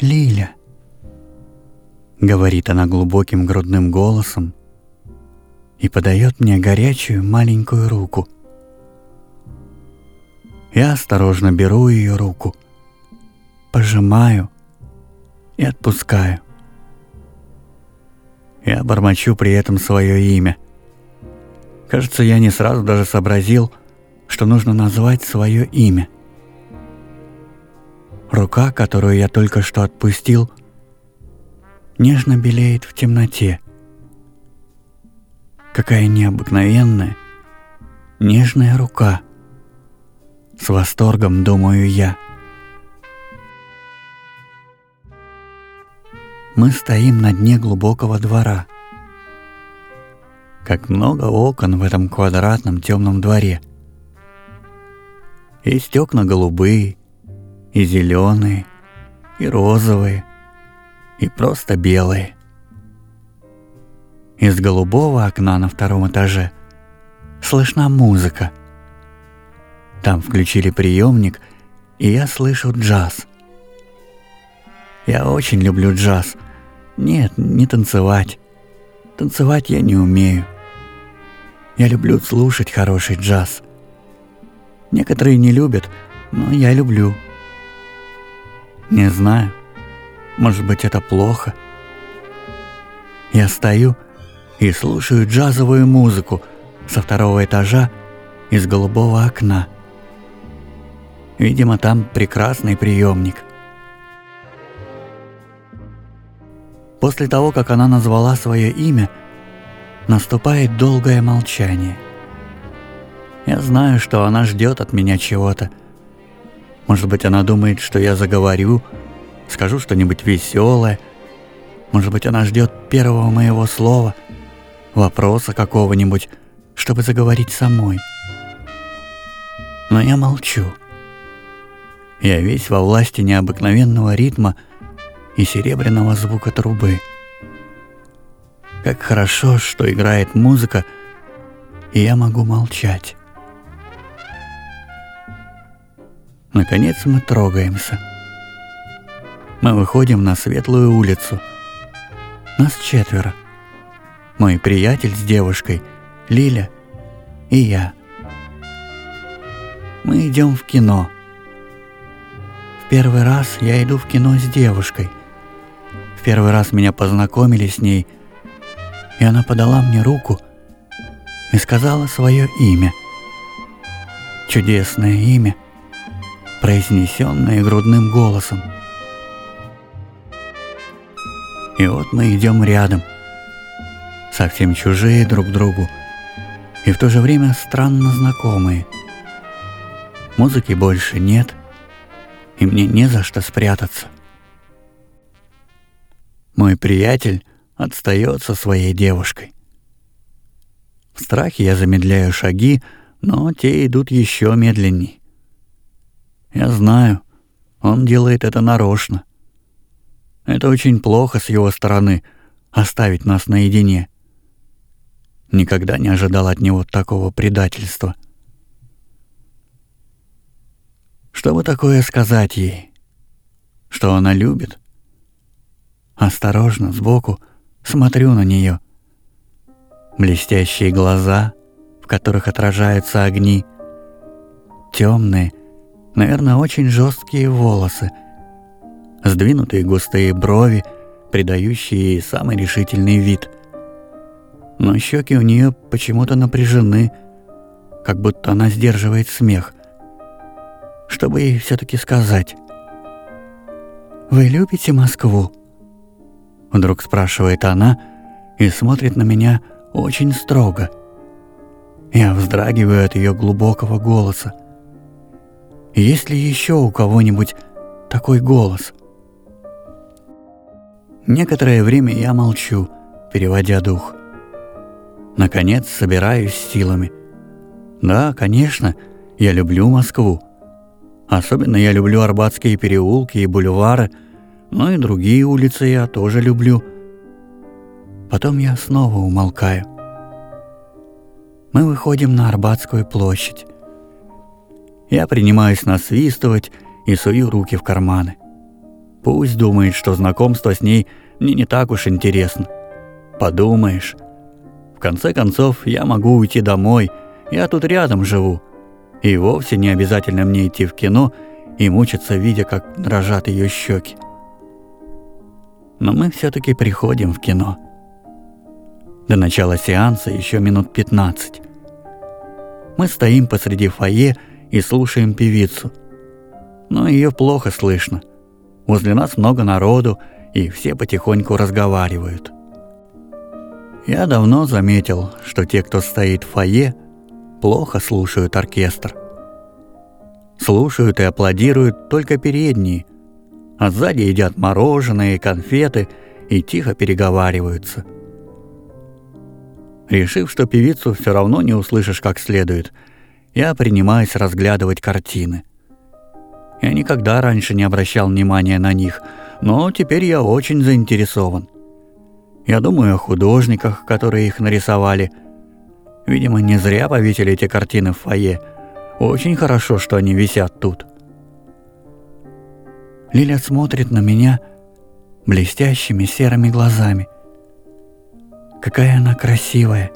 Лиля, говорит она глубоким грудным голосом и подает мне горячую маленькую руку. Я осторожно беру ее руку, пожимаю и отпускаю. Я бормочу при этом свое имя. Кажется, я не сразу даже сообразил, что нужно назвать свое имя. Рука, которую я только что отпустил, нежно белеет в темноте. Какая необыкновенная, нежная рука. С восторгом думаю я. Мы стоим на дне глубокого двора. Как много окон в этом квадратном темном дворе. Есть окна голубые, и зеленые, и розовые, и просто белые. Из голубого окна на втором этаже слышна музыка. Там включили приемник, и я слышу джаз. Я очень люблю джаз. Нет, не танцевать. Танцевать я не умею. Я люблю слушать хороший джаз. Некоторые не любят, но я люблю. Не знаю. Может быть, это плохо. Я стою и слушаю джазовую музыку со второго этажа из голубого окна. Видимо, там прекрасный приемник. После того, как она назвала свое имя, наступает долгое молчание. Я знаю, что она ждет от меня чего-то. Может быть, она думает, что я заговорю, скажу что-нибудь веселое. Может быть, она ждет первого моего слова — вопроса какого-нибудь, чтобы заговорить самой. Но я молчу. Я весь во власти необыкновенного ритма и серебряного звука трубы. Как хорошо, что играет музыка, и я могу молчать. Наконец мы трогаемся. Мы выходим на светлую улицу. Нас четверо мой приятель с девушкой, Лиля и я. Мы идем в кино. В первый раз я иду в кино с девушкой. В первый раз меня познакомили с ней, и она подала мне руку и сказала свое имя. Чудесное имя, произнесенное грудным голосом. И вот мы идем рядом – совсем чужие друг другу и в то же время странно знакомые. Музыки больше нет, и мне не за что спрятаться. Мой приятель отстает со своей девушкой. В страхе я замедляю шаги, но те идут еще медленней. Я знаю, он делает это нарочно. Это очень плохо с его стороны — оставить нас наедине. Никогда не ожидал от него такого предательства. Что бы такое сказать ей? Что она любит? Осторожно, сбоку, смотрю на нее. Блестящие глаза, в которых отражаются огни. Темные, наверное, очень жесткие волосы. Сдвинутые густые брови, придающие ей самый решительный вид — но щеки у нее почему-то напряжены, как будто она сдерживает смех. Что бы ей все-таки сказать? «Вы любите Москву?» Вдруг спрашивает она и смотрит на меня очень строго. Я вздрагиваю от ее глубокого голоса. Есть ли еще у кого-нибудь такой голос? Некоторое время я молчу, переводя дух. Наконец собираюсь силами. Да, конечно, я люблю Москву. Особенно я люблю Арбатские переулки и бульвары, но и другие улицы я тоже люблю. Потом я снова умолкаю. Мы выходим на Арбатскую площадь. Я принимаюсь насвистывать и сую руки в карманы. Пусть думает, что знакомство с ней мне не так уж интересно. Подумаешь. В конце концов, я могу уйти домой, я тут рядом живу. И вовсе не обязательно мне идти в кино и мучиться, видя, как дрожат ее щеки. Но мы все-таки приходим в кино. До начала сеанса еще минут 15. Мы стоим посреди фойе и слушаем певицу. Но ее плохо слышно. Возле нас много народу, и все потихоньку разговаривают. Я давно заметил, что те, кто стоит в фойе, плохо слушают оркестр. Слушают и аплодируют только передние, а сзади едят мороженое и конфеты и тихо переговариваются. Решив, что певицу все равно не услышишь как следует, я принимаюсь разглядывать картины. Я никогда раньше не обращал внимания на них, но теперь я очень заинтересован. Я думаю о художниках, которые их нарисовали. Видимо, не зря повесили эти картины в фойе. Очень хорошо, что они висят тут. Лиля смотрит на меня блестящими серыми глазами. Какая она красивая.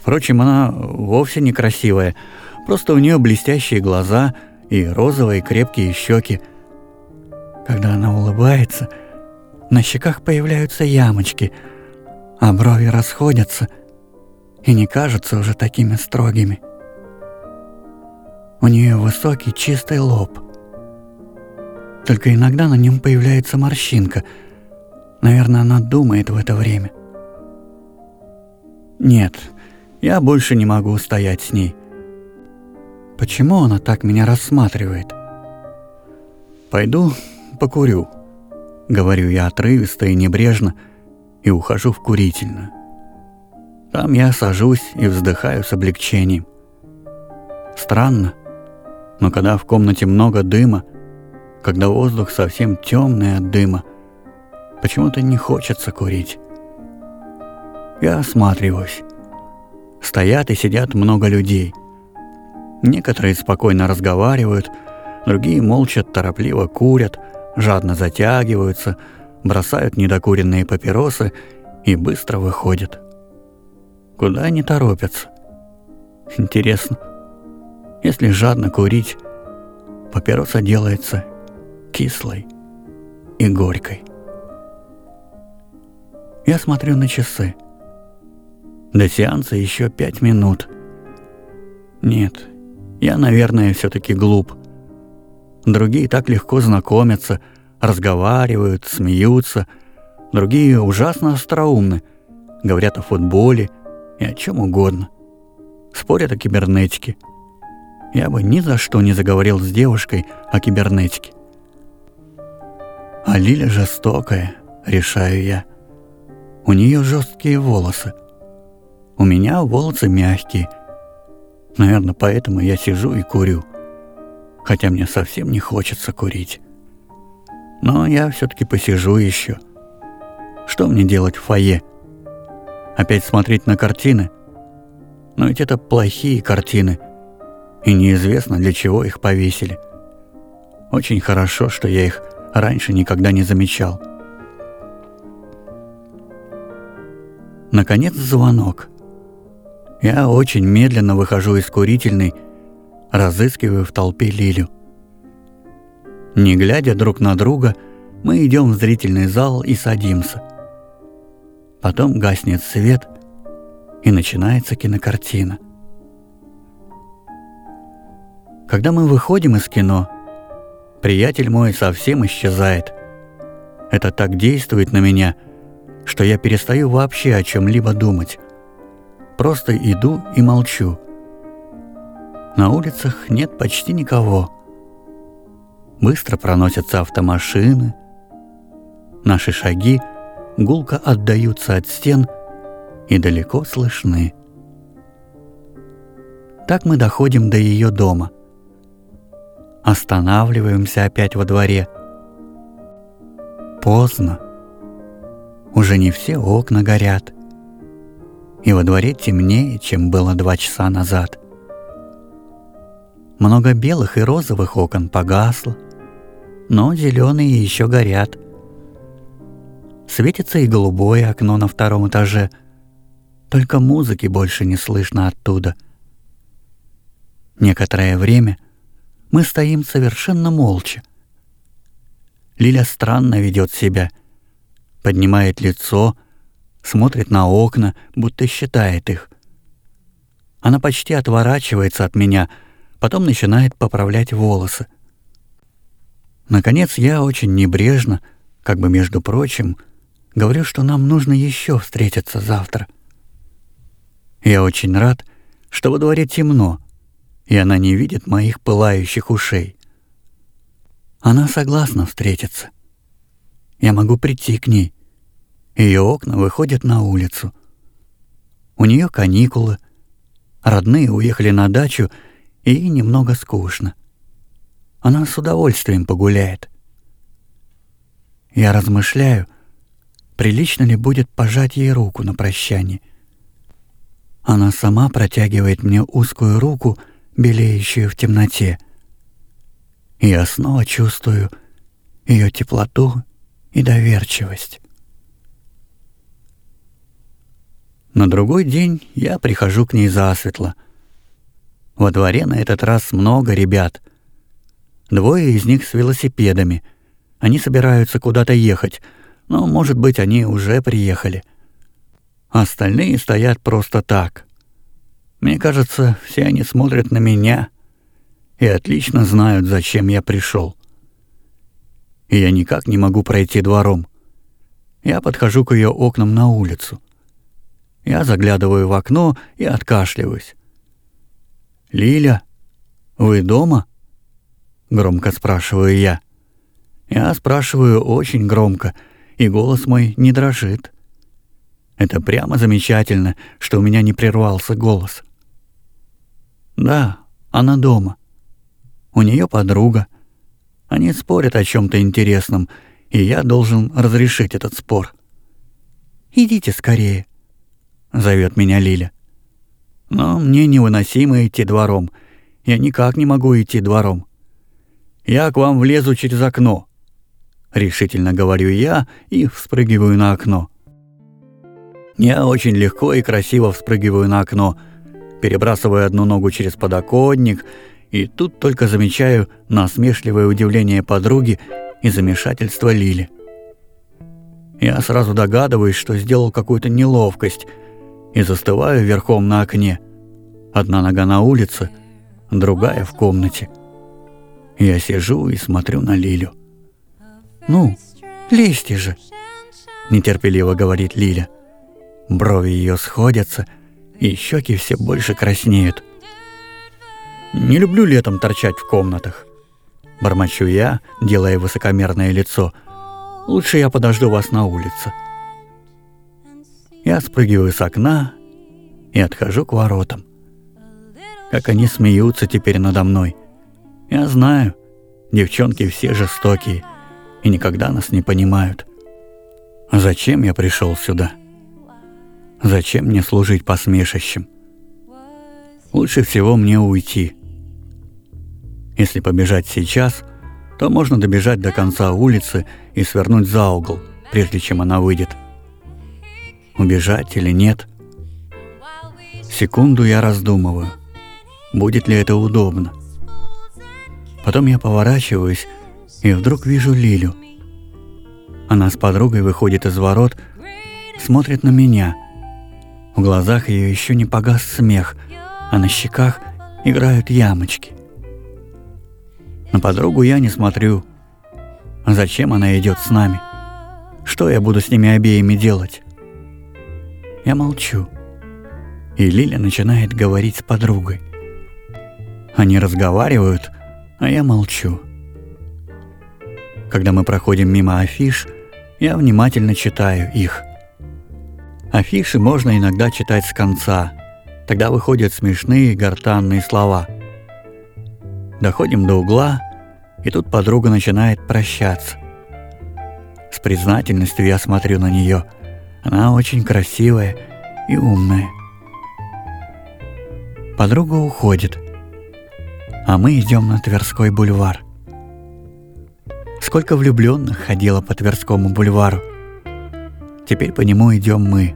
Впрочем, она вовсе не красивая, просто у нее блестящие глаза – и розовые крепкие щеки. Когда она улыбается, на щеках появляются ямочки, а брови расходятся и не кажутся уже такими строгими. У нее высокий чистый лоб. Только иногда на нем появляется морщинка. Наверное, она думает в это время. Нет, я больше не могу стоять с ней. Почему она так меня рассматривает? Пойду покурю, говорю я отрывисто и небрежно и ухожу в курительную. Там я сажусь и вздыхаю с облегчением. Странно, но когда в комнате много дыма, когда воздух совсем темный от дыма, почему-то не хочется курить. Я осматриваюсь. Стоят и сидят много людей. Некоторые спокойно разговаривают, другие молча торопливо курят, жадно затягиваются, бросают недокуренные папиросы и быстро выходят. Куда они торопятся? Интересно, если жадно курить, папироса делается кислой и горькой. Я смотрю на часы. До сеанса еще пять минут. Нет, я, наверное, все-таки глуп. Другие так легко знакомятся, разговаривают, смеются. Другие ужасно остроумны, говорят о футболе и о чем угодно. Спорят о кибернетике. Я бы ни за что не заговорил с девушкой о кибернетике. А Лиля жестокая, решаю я. У нее жесткие волосы. У меня волосы мягкие – Наверное, поэтому я сижу и курю. Хотя мне совсем не хочется курить. Но я все-таки посижу еще. Что мне делать в фойе? Опять смотреть на картины? Но ведь это плохие картины. И неизвестно, для чего их повесили. Очень хорошо, что я их раньше никогда не замечал. Наконец звонок. Я очень медленно выхожу из курительной, разыскиваю в толпе Лилю. Не глядя друг на друга, мы идем в зрительный зал и садимся. Потом гаснет свет, и начинается кинокартина. Когда мы выходим из кино, приятель мой совсем исчезает. Это так действует на меня, что я перестаю вообще о чем-либо думать. Просто иду и молчу. На улицах нет почти никого. Быстро проносятся автомашины. Наши шаги гулко отдаются от стен и далеко слышны. Так мы доходим до ее дома. Останавливаемся опять во дворе. Поздно. Уже не все окна горят и во дворе темнее, чем было два часа назад. Много белых и розовых окон погасло, но зеленые еще горят. Светится и голубое окно на втором этаже, только музыки больше не слышно оттуда. Некоторое время мы стоим совершенно молча. Лиля странно ведет себя, поднимает лицо, смотрит на окна, будто считает их. Она почти отворачивается от меня, потом начинает поправлять волосы. Наконец я очень небрежно, как бы между прочим, говорю, что нам нужно еще встретиться завтра. Я очень рад, что во дворе темно, и она не видит моих пылающих ушей. Она согласна встретиться. Я могу прийти к ней. Ее окна выходят на улицу. У нее каникулы — Родные уехали на дачу, и немного скучно. Она с удовольствием погуляет. Я размышляю, прилично ли будет пожать ей руку на прощание. Она сама протягивает мне узкую руку, белеющую в темноте. Я снова чувствую ее теплоту и доверчивость. На другой день я прихожу к ней засветло. Во дворе на этот раз много ребят. Двое из них с велосипедами. Они собираются куда-то ехать, но, может быть, они уже приехали. Остальные стоят просто так. Мне кажется, все они смотрят на меня и отлично знают, зачем я пришел. И я никак не могу пройти двором. Я подхожу к ее окнам на улицу. Я заглядываю в окно и откашливаюсь. «Лиля, вы дома?» Громко спрашиваю я. Я спрашиваю очень громко, и голос мой не дрожит. Это прямо замечательно, что у меня не прервался голос. Да, она дома. У нее подруга. Они спорят о чем то интересном, и я должен разрешить этот спор. «Идите скорее», — зовет меня Лиля. Но мне невыносимо идти двором. Я никак не могу идти двором. Я к вам влезу через окно. Решительно говорю я и вспрыгиваю на окно. Я очень легко и красиво вспрыгиваю на окно, перебрасываю одну ногу через подоконник, и тут только замечаю насмешливое удивление подруги и замешательство Лили. Я сразу догадываюсь, что сделал какую-то неловкость — и застываю верхом на окне. Одна нога на улице, другая в комнате. Я сижу и смотрю на Лилю. «Ну, лезьте же!» – нетерпеливо говорит Лиля. Брови ее сходятся, и щеки все больше краснеют. «Не люблю летом торчать в комнатах», – бормочу я, делая высокомерное лицо. «Лучше я подожду вас на улице». Я спрыгиваю с окна и отхожу к воротам. Как они смеются теперь надо мной. Я знаю, девчонки все жестокие и никогда нас не понимают. Зачем я пришел сюда? Зачем мне служить посмешищем? Лучше всего мне уйти. Если побежать сейчас, то можно добежать до конца улицы и свернуть за угол, прежде чем она выйдет убежать или нет. Секунду я раздумываю, будет ли это удобно. Потом я поворачиваюсь и вдруг вижу Лилю. Она с подругой выходит из ворот, смотрит на меня. В глазах ее еще не погас смех, а на щеках играют ямочки. На подругу я не смотрю. Зачем она идет с нами? Что я буду с ними обеими делать? Я молчу. И Лиля начинает говорить с подругой. Они разговаривают, а я молчу. Когда мы проходим мимо афиш, я внимательно читаю их. Афиши можно иногда читать с конца, тогда выходят смешные гортанные слова. Доходим до угла, и тут подруга начинает прощаться. С признательностью я смотрю на нее – она очень красивая и умная. Подруга уходит, а мы идем на Тверской бульвар. Сколько влюбленных ходило по Тверскому бульвару. Теперь по нему идем мы.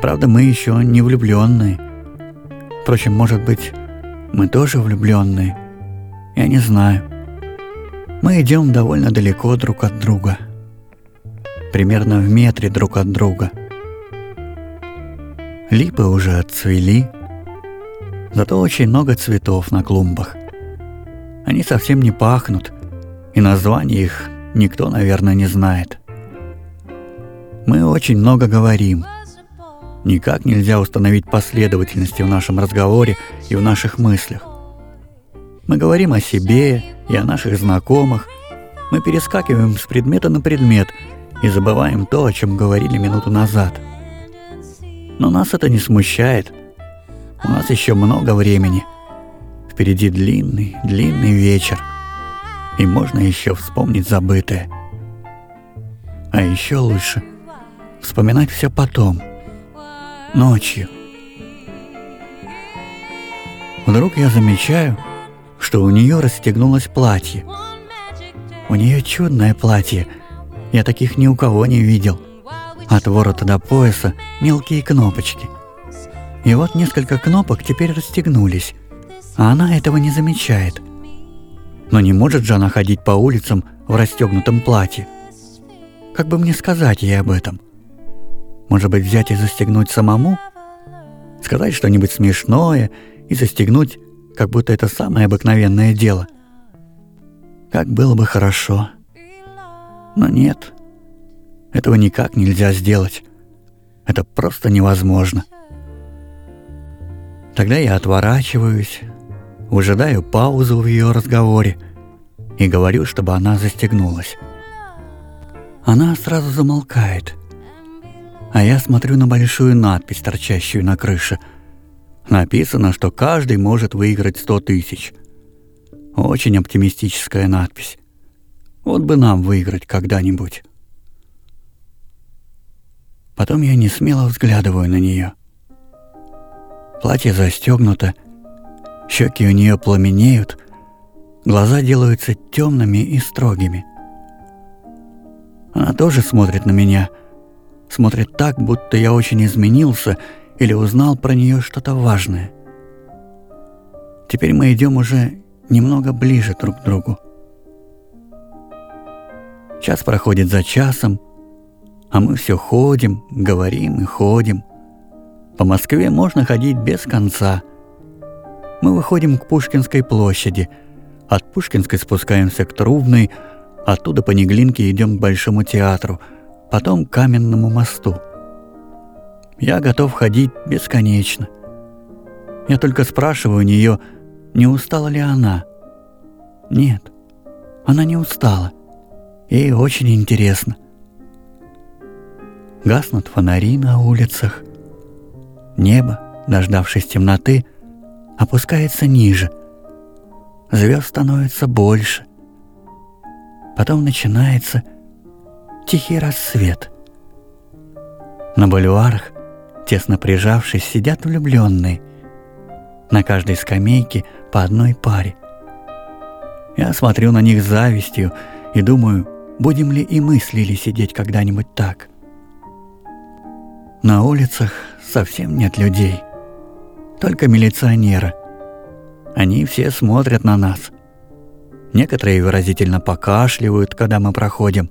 Правда, мы еще не влюбленные. Впрочем, может быть, мы тоже влюбленные. Я не знаю. Мы идем довольно далеко друг от друга. Примерно в метре друг от друга. Липы уже отцвели, зато очень много цветов на клумбах. Они совсем не пахнут, и название их никто, наверное, не знает. Мы очень много говорим. Никак нельзя установить последовательности в нашем разговоре и в наших мыслях. Мы говорим о себе и о наших знакомых. Мы перескакиваем с предмета на предмет и забываем то, о чем говорили минуту назад. Но нас это не смущает. У нас еще много времени. Впереди длинный, длинный вечер. И можно еще вспомнить забытое. А еще лучше вспоминать все потом, ночью. Вдруг я замечаю, что у нее расстегнулось платье. У нее чудное платье. Я таких ни у кого не видел. От ворота до пояса мелкие кнопочки. И вот несколько кнопок теперь расстегнулись, а она этого не замечает. Но не может же она ходить по улицам в расстегнутом платье. Как бы мне сказать ей об этом? Может быть, взять и застегнуть самому? Сказать что-нибудь смешное и застегнуть как будто это самое обыкновенное дело. Как было бы хорошо. Но нет, этого никак нельзя сделать. Это просто невозможно. Тогда я отворачиваюсь, выжидаю паузу в ее разговоре и говорю, чтобы она застегнулась. Она сразу замолкает, а я смотрю на большую надпись, торчащую на крыше – Написано, что каждый может выиграть сто тысяч. Очень оптимистическая надпись. Вот бы нам выиграть когда-нибудь. Потом я не смело взглядываю на нее. Платье застегнуто, щеки у нее пламенеют, глаза делаются темными и строгими. Она тоже смотрит на меня, смотрит так, будто я очень изменился или узнал про нее что-то важное. Теперь мы идем уже немного ближе друг к другу. Час проходит за часом, а мы все ходим, говорим и ходим. По Москве можно ходить без конца. Мы выходим к Пушкинской площади, от Пушкинской спускаемся к Трубной, оттуда по Неглинке идем к Большому театру, потом к Каменному мосту. Я готов ходить бесконечно. Я только спрашиваю у нее, не устала ли она. Нет, она не устала. Ей очень интересно. Гаснут фонари на улицах. Небо, дождавшись темноты, опускается ниже. Звезд становится больше. Потом начинается тихий рассвет. На бульварах Тесно прижавшись, сидят влюбленные. На каждой скамейке по одной паре. Я смотрю на них с завистью и думаю, будем ли и мы с Лили сидеть когда-нибудь так. На улицах совсем нет людей, только милиционеры. Они все смотрят на нас. Некоторые выразительно покашливают, когда мы проходим.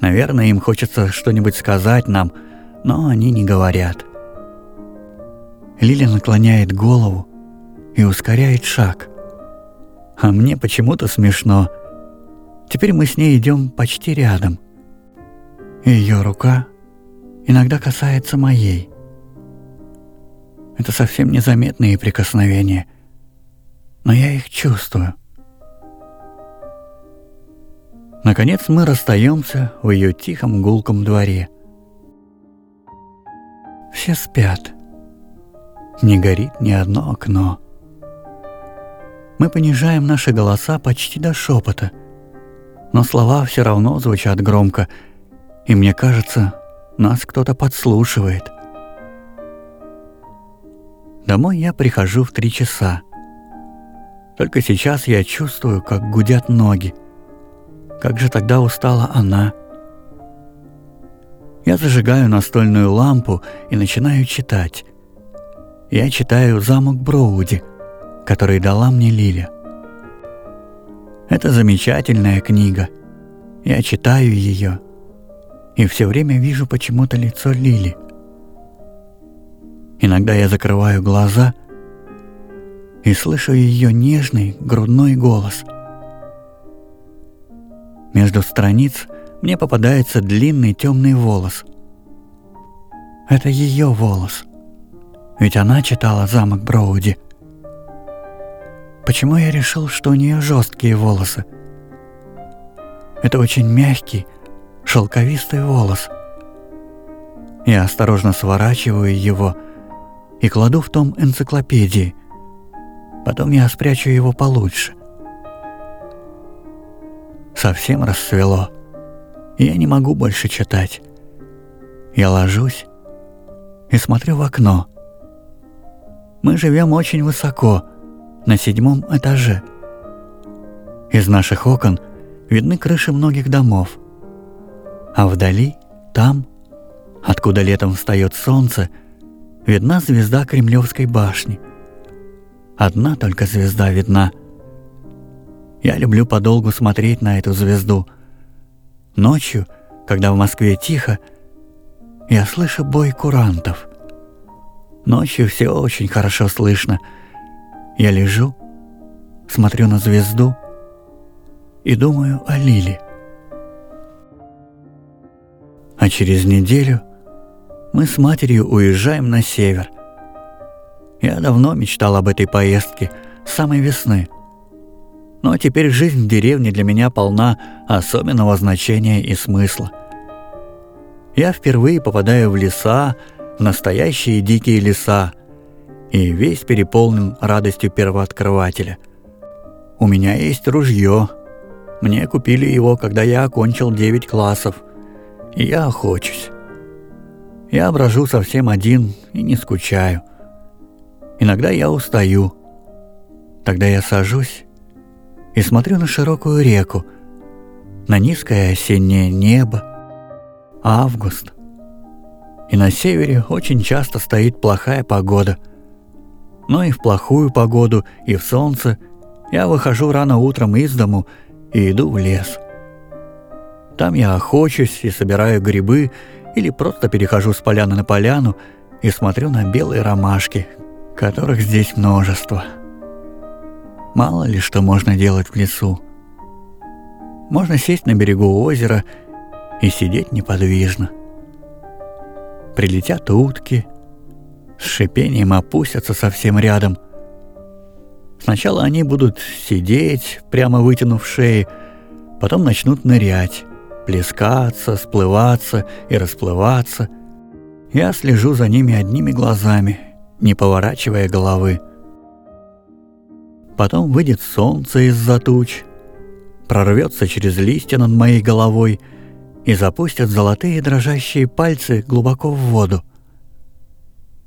Наверное, им хочется что-нибудь сказать нам – но они не говорят. Лиля наклоняет голову и ускоряет шаг. А мне почему-то смешно. Теперь мы с ней идем почти рядом. Ее рука иногда касается моей. Это совсем незаметные прикосновения, но я их чувствую. Наконец мы расстаемся в ее тихом гулком дворе – все спят. Не горит ни одно окно. Мы понижаем наши голоса почти до шепота, но слова все равно звучат громко, и мне кажется, нас кто-то подслушивает. Домой я прихожу в три часа. Только сейчас я чувствую, как гудят ноги. как же тогда устала она. Я зажигаю настольную лампу и начинаю читать. Я читаю «Замок Броуди», который дала мне Лиля. Это замечательная книга. Я читаю ее и все время вижу почему-то лицо Лили. Иногда я закрываю глаза и слышу ее нежный грудной голос. Между страниц мне попадается длинный темный волос. Это ее волос. Ведь она читала «Замок Броуди». Почему я решил, что у нее жесткие волосы? Это очень мягкий, шелковистый волос. Я осторожно сворачиваю его и кладу в том энциклопедии. Потом я спрячу его получше. Совсем рассвело. Я не могу больше читать. Я ложусь и смотрю в окно. Мы живем очень высоко — на седьмом этаже. Из наших окон видны крыши многих домов. А вдали, там, откуда летом встает солнце, видна звезда Кремлевской башни. Одна только звезда видна. Я люблю подолгу смотреть на эту звезду. Ночью, когда в Москве тихо, я слышу бой курантов. Ночью все очень хорошо слышно — я лежу, смотрю на звезду и думаю о Лиле. А через неделю мы с матерью уезжаем на север. Я давно мечтал об этой поездке, с самой весны. Но теперь жизнь в деревне для меня полна особенного значения и смысла. Я впервые попадаю в леса, в настоящие дикие леса, и весь переполнен радостью первооткрывателя. У меня есть ружье. Мне купили его, когда я окончил 9 классов. И я охочусь. Я брожу совсем один и не скучаю. Иногда я устаю. Тогда я сажусь и смотрю на широкую реку, на низкое осеннее небо. Август. И на севере очень часто стоит плохая погода – но и в плохую погоду, и в солнце я выхожу рано утром из дому и иду в лес. Там я охочусь и собираю грибы, или просто перехожу с поляны на поляну и смотрю на белые ромашки, которых здесь множество. Мало ли что можно делать в лесу. Можно сесть на берегу озера и сидеть неподвижно. Прилетят утки – с шипением опустятся совсем рядом. Сначала они будут сидеть, прямо вытянув шеи, потом начнут нырять, плескаться, сплываться и расплываться. Я слежу за ними одними глазами, не поворачивая головы. Потом выйдет солнце из-за туч, прорвется через листья над моей головой и запустят золотые дрожащие пальцы глубоко в воду.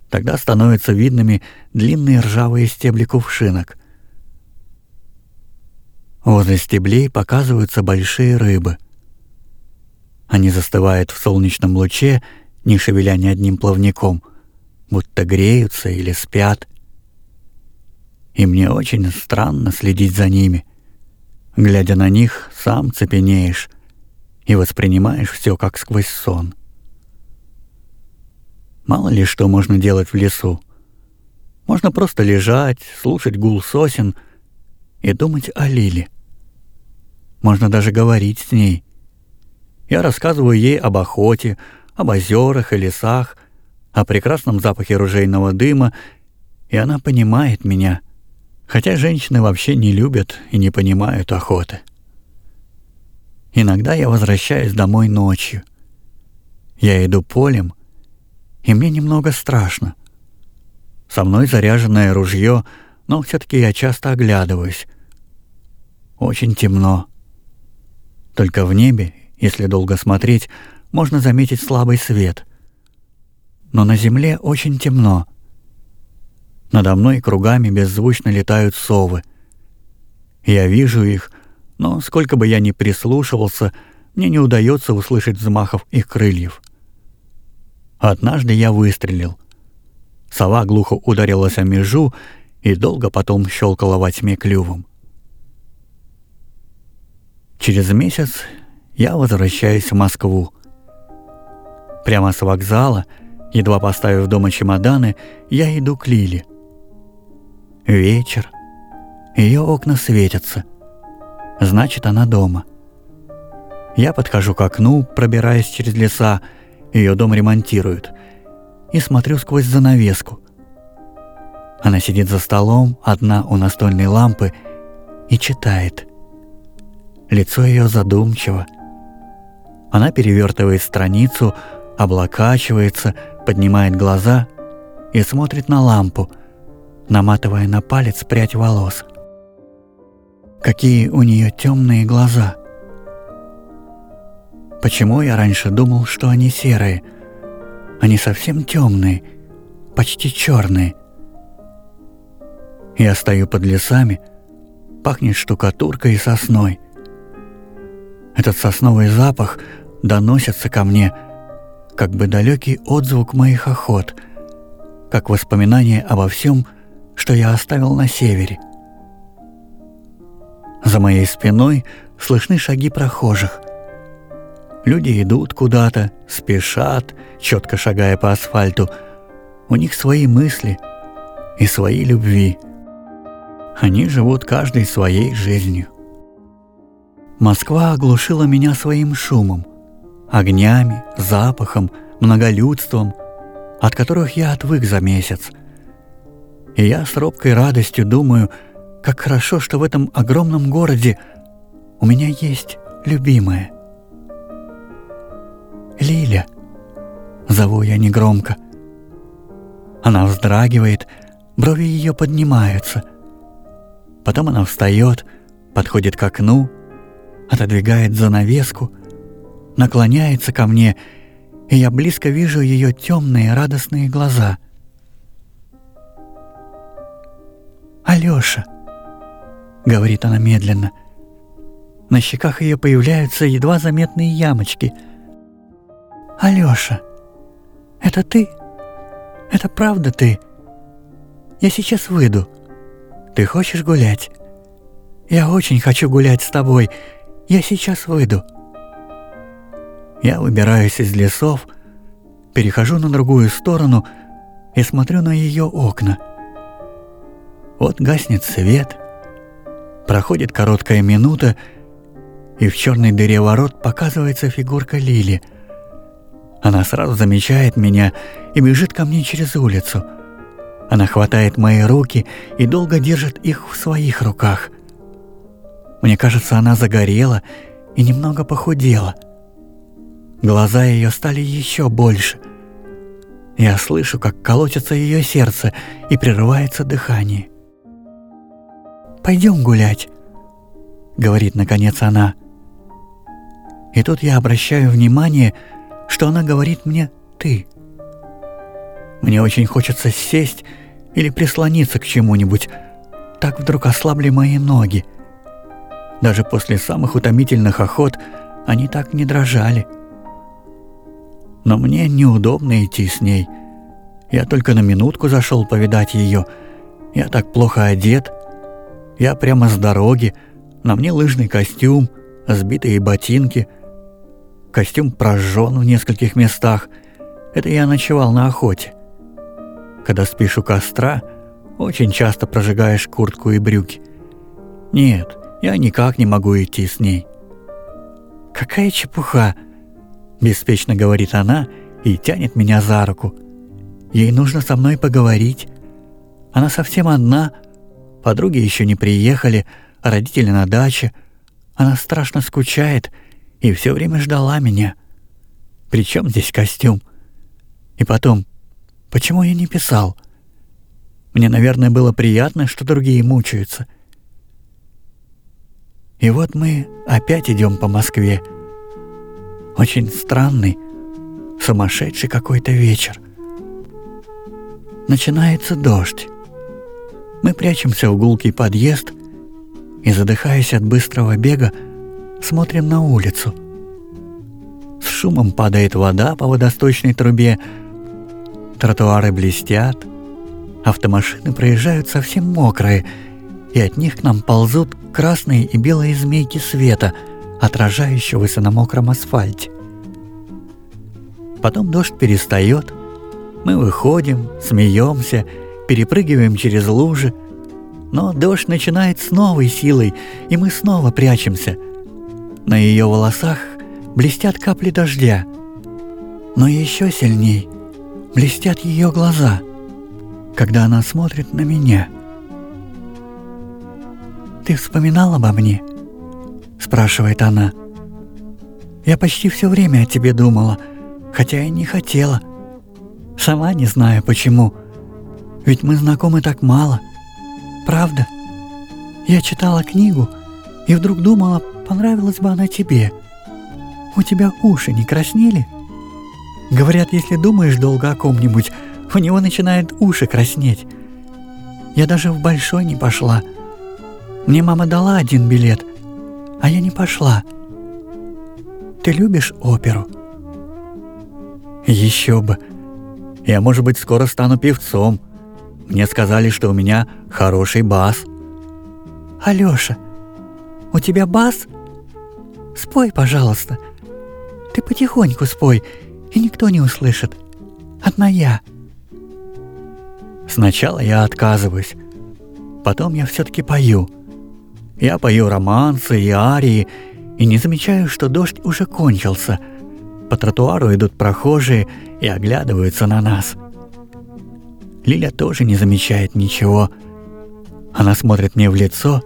Тогда становятся видными длинные ржавые стебли кувшинок. Возле стеблей показываются большие рыбы. Они застывают в солнечном луче, не шевеля ни одним плавником, будто греются или спят. И мне очень странно следить за ними. Глядя на них, сам цепенеешь и воспринимаешь все как сквозь сон. Мало ли что можно делать в лесу. Можно просто лежать, слушать гул сосен и думать о Лиле. Можно даже говорить с ней. Я рассказываю ей об охоте, об озерах и лесах, о прекрасном запахе ружейного дыма, и она понимает меня, хотя женщины вообще не любят и не понимают охоты. Иногда я возвращаюсь домой ночью. Я иду полем, и мне немного страшно. Со мной заряженное ружье, но все-таки я часто оглядываюсь. Очень темно. Только в небе, если долго смотреть, можно заметить слабый свет. Но на земле очень темно. Надо мной кругами беззвучно летают совы. Я вижу их, но сколько бы я ни прислушивался, мне не удается услышать взмахов их крыльев. Однажды я выстрелил. Сова глухо ударилась о межу и долго потом щелкала во тьме клювом. Через месяц я возвращаюсь в Москву. Прямо с вокзала, едва поставив дома чемоданы, я иду к Лиле. Вечер. Ее окна светятся. Значит, она дома. Я подхожу к окну, пробираясь через леса, ее дом ремонтируют, и смотрю сквозь занавеску. Она сидит за столом, одна у настольной лампы, и читает. Лицо ее задумчиво. Она перевертывает страницу, облокачивается, поднимает глаза и смотрит на лампу, наматывая на палец прядь волос. Какие у нее темные глаза. Почему я раньше думал, что они серые? Они совсем темные, почти черные. Я стою под лесами, пахнет штукатуркой и сосной. Этот сосновый запах доносится ко мне, как бы далекий отзвук моих охот, как воспоминание обо всем, что я оставил на севере. За моей спиной слышны шаги прохожих. Люди идут куда-то, спешат, четко шагая по асфальту. У них свои мысли и свои любви. Они живут каждой своей жизнью. Москва оглушила меня своим шумом, огнями, запахом, многолюдством, от которых я отвык за месяц. И я с робкой радостью думаю, как хорошо, что в этом огромном городе у меня есть любимая. Лиля, зову я негромко. Она вздрагивает, брови ее поднимаются. Потом она встает, подходит к окну, отодвигает занавеску, наклоняется ко мне, и я близко вижу ее темные радостные глаза. «Алёша!» — говорит она медленно. На щеках ее появляются едва заметные ямочки. «Алёша, это ты? Это правда ты? Я сейчас выйду. Ты хочешь гулять? Я очень хочу гулять с тобой. Я сейчас выйду». Я выбираюсь из лесов, перехожу на другую сторону и смотрю на ее окна. Вот гаснет свет, проходит короткая минута, и в черной дыре ворот показывается фигурка Лили. Она сразу замечает меня и бежит ко мне через улицу. Она хватает мои руки и долго держит их в своих руках. Мне кажется, она загорела и немного похудела – Глаза ее стали еще больше. Я слышу, как колотится ее сердце и прерывается дыхание. «Пойдем гулять», — говорит наконец она. И тут я обращаю внимание, что она говорит мне «ты». Мне очень хочется сесть или прислониться к чему-нибудь. Так вдруг ослабли мои ноги. Даже после самых утомительных охот они так не дрожали но мне неудобно идти с ней. Я только на минутку зашел повидать ее. Я так плохо одет. Я прямо с дороги. На мне лыжный костюм, сбитые ботинки. Костюм прожжен в нескольких местах. Это я ночевал на охоте. Когда спишь у костра, очень часто прожигаешь куртку и брюки. Нет, я никак не могу идти с ней. Какая чепуха! Беспечно говорит она и тянет меня за руку. Ей нужно со мной поговорить. Она совсем одна, подруги еще не приехали, родители на даче. Она страшно скучает и все время ждала меня. Причем здесь костюм? И потом, почему я не писал? Мне, наверное, было приятно, что другие мучаются. И вот мы опять идем по Москве. Очень странный, сумасшедший какой-то вечер. Начинается дождь. Мы прячемся в гулкий подъезд, и, задыхаясь от быстрого бега, смотрим на улицу. С шумом падает вода по водосточной трубе, тротуары блестят, автомашины проезжают совсем мокрые, и от них к нам ползут красные и белые змейки света, отражающегося на мокром асфальте. Потом дождь перестает, мы выходим, смеемся, перепрыгиваем через лужи, но дождь начинает с новой силой, и мы снова прячемся. На ее волосах блестят капли дождя, но еще сильней блестят ее глаза, когда она смотрит на меня. «Ты вспоминал обо мне?» – спрашивает она. «Я почти все время о тебе думала, хотя и не хотела. Сама не знаю почему. Ведь мы знакомы так мало. Правда? Я читала книгу и вдруг думала, понравилась бы она тебе. У тебя уши не краснели? Говорят, если думаешь долго о ком-нибудь, у него начинают уши краснеть. Я даже в большой не пошла. Мне мама дала один билет, а я не пошла. Ты любишь оперу? Еще бы. Я, может быть, скоро стану певцом. Мне сказали, что у меня хороший бас. Алёша, у тебя бас? Спой, пожалуйста. Ты потихоньку спой, и никто не услышит. Одна я. Сначала я отказываюсь. Потом я все-таки пою. Я пою романсы и арии, и не замечаю, что дождь уже кончился – по тротуару идут прохожие и оглядываются на нас. Лиля тоже не замечает ничего. Она смотрит мне в лицо,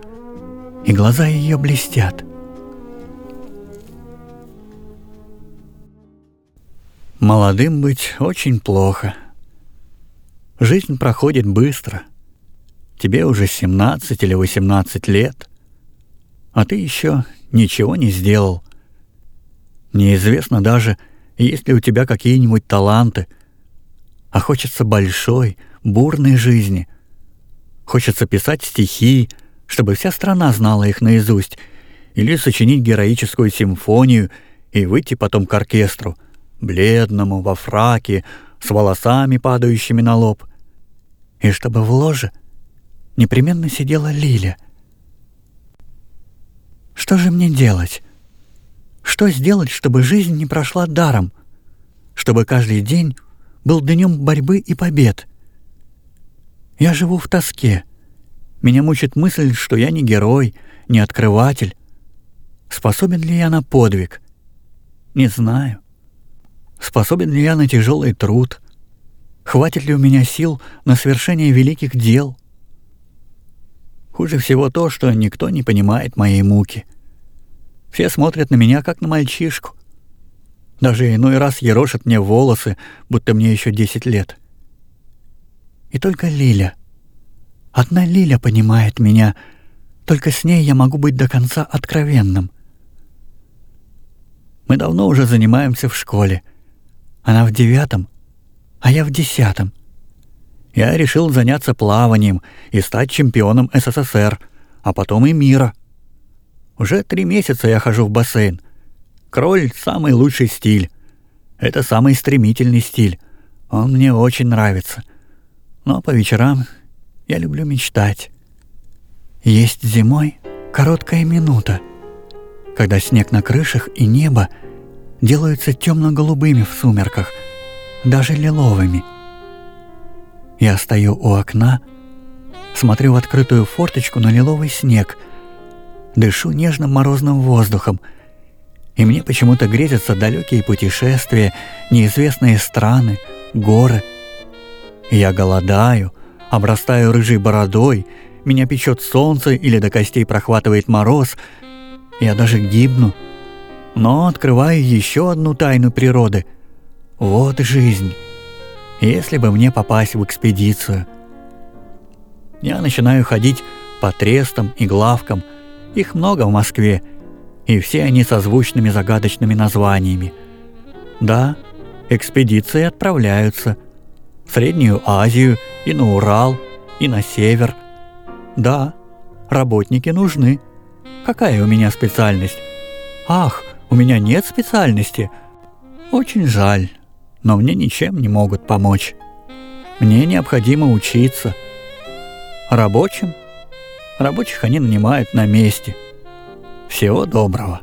и глаза ее блестят. Молодым быть очень плохо. Жизнь проходит быстро. Тебе уже 17 или 18 лет, а ты еще ничего не сделал. Неизвестно даже, есть ли у тебя какие-нибудь таланты. А хочется большой, бурной жизни. Хочется писать стихи, чтобы вся страна знала их наизусть, или сочинить героическую симфонию и выйти потом к оркестру, бледному, во фраке, с волосами, падающими на лоб. И чтобы в ложе непременно сидела Лиля. Что же мне делать? Что сделать, чтобы жизнь не прошла даром? Чтобы каждый день был днем борьбы и побед? Я живу в тоске. Меня мучит мысль, что я не герой, не открыватель. Способен ли я на подвиг? Не знаю. Способен ли я на тяжелый труд? Хватит ли у меня сил на совершение великих дел? Хуже всего то, что никто не понимает моей муки — все смотрят на меня, как на мальчишку. Даже иной раз ерошат мне волосы, будто мне еще десять лет. И только Лиля, одна Лиля понимает меня, только с ней я могу быть до конца откровенным. Мы давно уже занимаемся в школе. Она в девятом, а я в десятом. Я решил заняться плаванием и стать чемпионом СССР, а потом и мира — уже три месяца я хожу в бассейн. Кроль — самый лучший стиль. Это самый стремительный стиль. Он мне очень нравится. Но по вечерам я люблю мечтать. Есть зимой короткая минута, когда снег на крышах и небо делаются темно-голубыми в сумерках, даже лиловыми. Я стою у окна, смотрю в открытую форточку на лиловый снег — дышу нежным морозным воздухом, и мне почему-то грезятся далекие путешествия, неизвестные страны, горы. Я голодаю, обрастаю рыжей бородой, меня печет солнце или до костей прохватывает мороз, я даже гибну. Но открываю еще одну тайну природы. Вот жизнь. Если бы мне попасть в экспедицию. Я начинаю ходить по трестам и главкам, их много в Москве, и все они созвучными загадочными названиями. Да, экспедиции отправляются в Среднюю Азию и на Урал, и на север. Да, работники нужны. Какая у меня специальность? Ах, у меня нет специальности. Очень жаль, но мне ничем не могут помочь. Мне необходимо учиться. Рабочим? Рабочих они нанимают на месте. Всего доброго.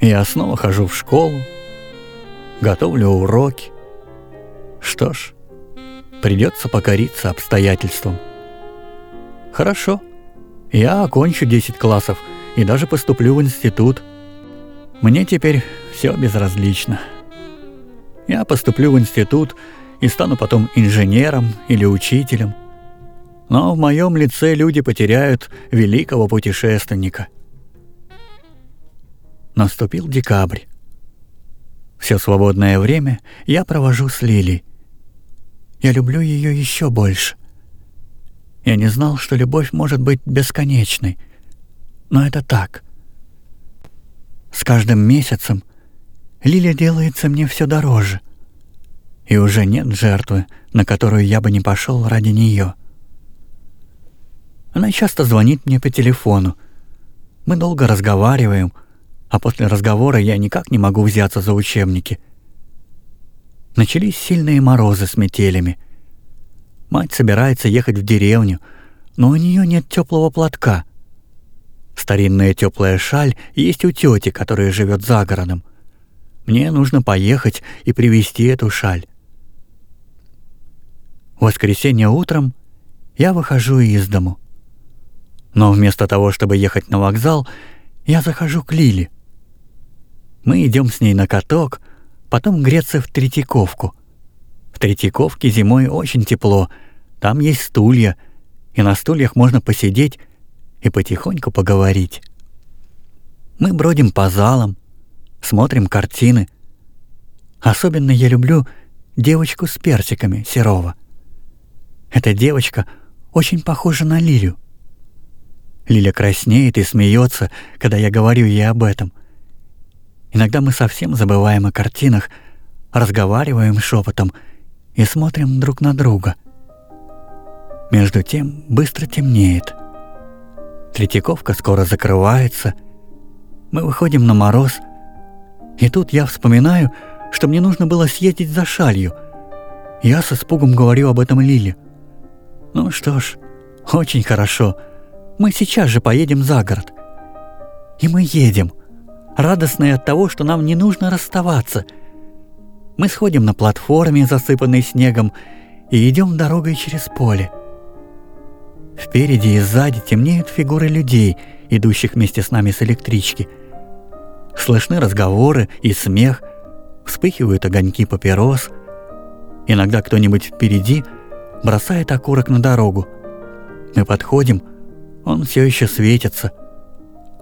Я снова хожу в школу, готовлю уроки. Что ж, придется покориться обстоятельствам. Хорошо, я окончу 10 классов и даже поступлю в институт. Мне теперь все безразлично. Я поступлю в институт и стану потом инженером или учителем. Но в моем лице люди потеряют великого путешественника. Наступил декабрь. Все свободное время я провожу с Лили. Я люблю ее еще больше. Я не знал, что любовь может быть бесконечной. Но это так. С каждым месяцем Лиля делается мне все дороже. И уже нет жертвы, на которую я бы не пошел ради нее. Она часто звонит мне по телефону. Мы долго разговариваем, а после разговора я никак не могу взяться за учебники. Начались сильные морозы с метелями. Мать собирается ехать в деревню, но у нее нет теплого платка. Старинная теплая шаль есть у тети, которая живет за городом. Мне нужно поехать и привезти эту шаль. Воскресенье утром я выхожу из дому. Но вместо того, чтобы ехать на вокзал, я захожу к Лиле. Мы идем с ней на каток, потом греться в Третьяковку. В Третьяковке зимой очень тепло, там есть стулья, и на стульях можно посидеть и потихоньку поговорить. Мы бродим по залам, смотрим картины. Особенно я люблю девочку с персиками Серова. Эта девочка очень похожа на Лилю. Лиля краснеет и смеется, когда я говорю ей об этом. Иногда мы совсем забываем о картинах, разговариваем шепотом и смотрим друг на друга. Между тем быстро темнеет. Третьяковка скоро закрывается. Мы выходим на мороз — и тут я вспоминаю, что мне нужно было съездить за шалью. Я с испугом говорю об этом Лиле. Ну что ж, очень хорошо. Мы сейчас же поедем за город. И мы едем, радостные от того, что нам не нужно расставаться. Мы сходим на платформе, засыпанной снегом, и идем дорогой через поле. Впереди и сзади темнеют фигуры людей, идущих вместе с нами с электрички – Слышны разговоры и смех, вспыхивают огоньки папирос. Иногда кто-нибудь впереди бросает окурок на дорогу. Мы подходим, он все еще светится.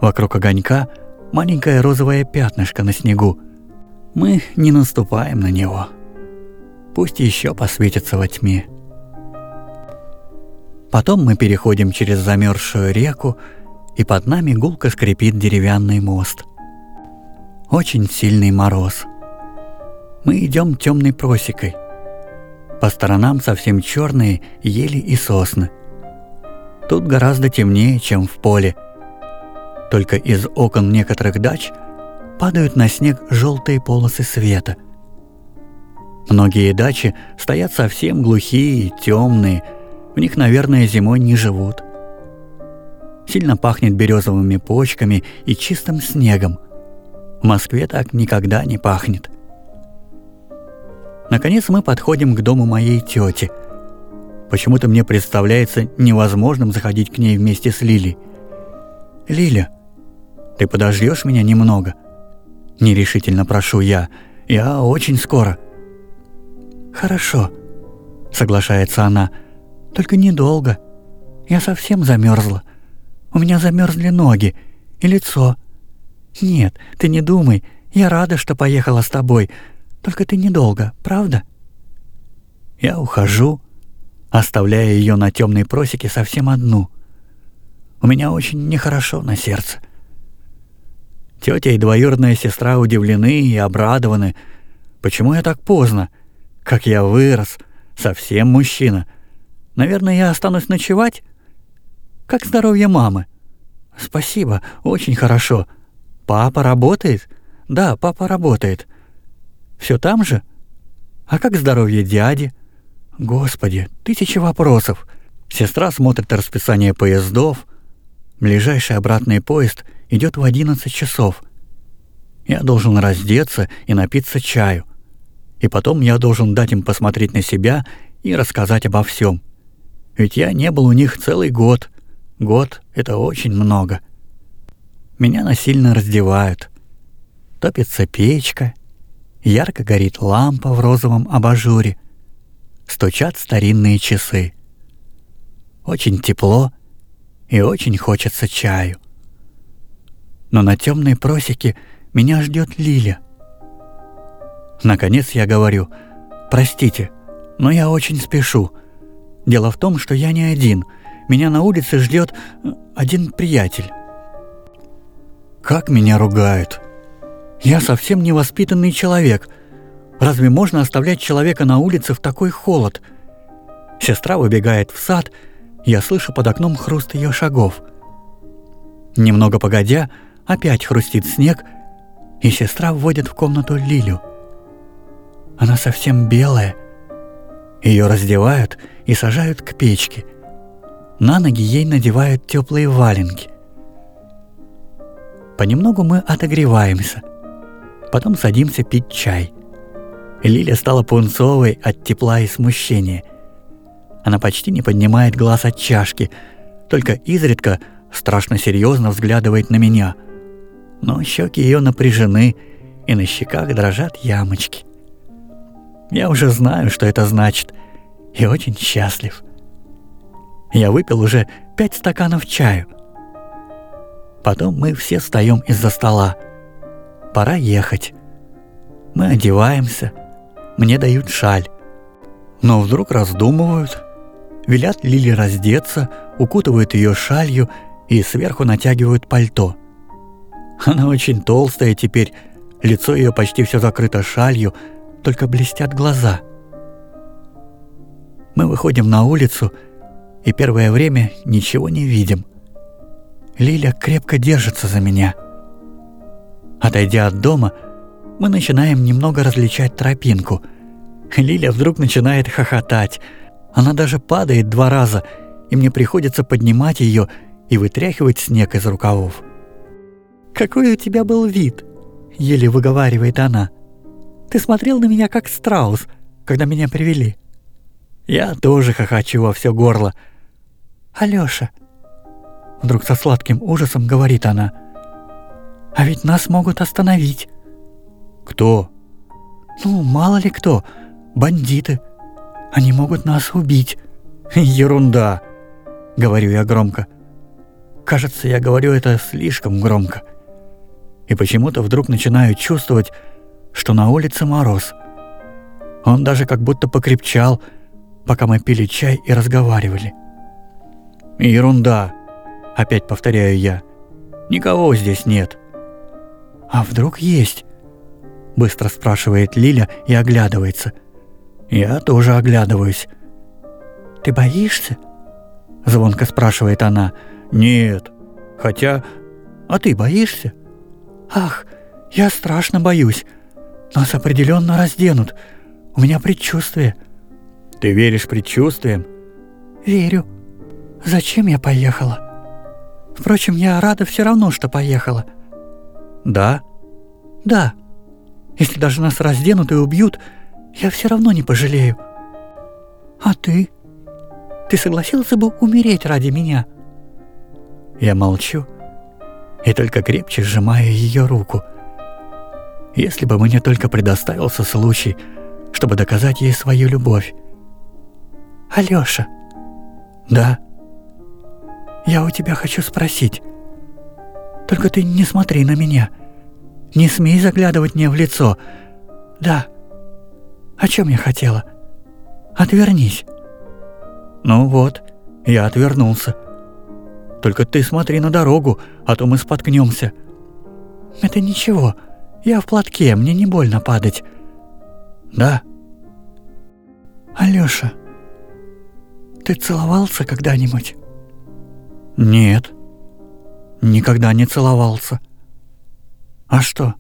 Вокруг огонька маленькое розовое пятнышко на снегу. Мы не наступаем на него. Пусть еще посветится во тьме. Потом мы переходим через замерзшую реку, и под нами гулко скрипит деревянный мост – очень сильный мороз. Мы идем темной просекой. По сторонам совсем черные ели и сосны. Тут гораздо темнее, чем в поле. Только из окон некоторых дач падают на снег желтые полосы света. Многие дачи стоят совсем глухие и темные, в них, наверное, зимой не живут. Сильно пахнет березовыми почками и чистым снегом – в Москве так никогда не пахнет. Наконец мы подходим к дому моей тети. Почему-то мне представляется невозможным заходить к ней вместе с Лилей. «Лиля, ты подождешь меня немного?» Нерешительно прошу я. «Я очень скоро». «Хорошо», — соглашается она. «Только недолго. Я совсем замерзла. У меня замерзли ноги и лицо. «Нет, ты не думай. Я рада, что поехала с тобой. Только ты недолго, правда?» Я ухожу, оставляя ее на темной просеке совсем одну. У меня очень нехорошо на сердце. Тетя и двоюродная сестра удивлены и обрадованы. Почему я так поздно? Как я вырос, совсем мужчина. Наверное, я останусь ночевать? Как здоровье мамы? Спасибо, очень хорошо. Папа работает? Да, папа работает. Все там же? А как здоровье дяди? Господи, тысячи вопросов. Сестра смотрит расписание поездов. Ближайший обратный поезд идет в 11 часов. Я должен раздеться и напиться чаю. И потом я должен дать им посмотреть на себя и рассказать обо всем. Ведь я не был у них целый год. Год — это очень много. Меня насильно раздевают. Топится печка, ярко горит лампа в розовом абажуре, стучат старинные часы. Очень тепло и очень хочется чаю. Но на темной просеке меня ждет Лиля. Наконец я говорю, простите, но я очень спешу. Дело в том, что я не один. Меня на улице ждет э, один приятель. Как меня ругают. Я совсем невоспитанный человек. Разве можно оставлять человека на улице в такой холод? Сестра выбегает в сад, я слышу под окном хруст ее шагов. Немного погодя, опять хрустит снег, и сестра вводит в комнату Лилю. Она совсем белая. Ее раздевают и сажают к печке. На ноги ей надевают теплые валенки. Понемногу мы отогреваемся. Потом садимся пить чай. Лиля стала пунцовой от тепла и смущения. Она почти не поднимает глаз от чашки, только изредка страшно серьезно взглядывает на меня. Но щеки ее напряжены, и на щеках дрожат ямочки. Я уже знаю, что это значит, и очень счастлив. Я выпил уже пять стаканов чаю. Потом мы все встаем из-за стола. Пора ехать. Мы одеваемся. Мне дают шаль. Но вдруг раздумывают. Велят Лили раздеться, укутывают ее шалью и сверху натягивают пальто. Она очень толстая теперь, лицо ее почти все закрыто шалью, только блестят глаза – мы выходим на улицу и первое время ничего не видим. Лиля крепко держится за меня. Отойдя от дома, мы начинаем немного различать тропинку. Лиля вдруг начинает хохотать. Она даже падает два раза, и мне приходится поднимать ее и вытряхивать снег из рукавов. «Какой у тебя был вид?» — еле выговаривает она. «Ты смотрел на меня как страус, когда меня привели». Я тоже хохочу во все горло. «Алёша!» Вдруг со сладким ужасом говорит она. «А ведь нас могут остановить». «Кто?» «Ну, мало ли кто. Бандиты. Они могут нас убить». «Ерунда!» Говорю я громко. Кажется, я говорю это слишком громко. И почему-то вдруг начинаю чувствовать, что на улице мороз. Он даже как будто покрепчал, пока мы пили чай и разговаривали. «Ерунда!» – опять повторяю я. «Никого здесь нет». «А вдруг есть?» – быстро спрашивает Лиля и оглядывается. Я тоже оглядываюсь. «Ты боишься?» – звонко спрашивает она. «Нет. Хотя... А ты боишься?» «Ах, я страшно боюсь. Нас определенно разденут. У меня предчувствие». Ты веришь предчувствиям? Верю. Зачем я поехала? Впрочем, я рада все равно, что поехала. Да? Да. Если даже нас разденут и убьют, я все равно не пожалею. А ты? Ты согласился бы умереть ради меня? Я молчу и только крепче сжимаю ее руку. Если бы мне только предоставился случай, чтобы доказать ей свою любовь. Алёша. Да. Я у тебя хочу спросить. Только ты не смотри на меня. Не смей заглядывать мне в лицо. Да. О чем я хотела? Отвернись. Ну вот, я отвернулся. Только ты смотри на дорогу, а то мы споткнемся. Это ничего. Я в платке, мне не больно падать. Да. Алёша. Ты целовался когда-нибудь? Нет. Никогда не целовался. А что?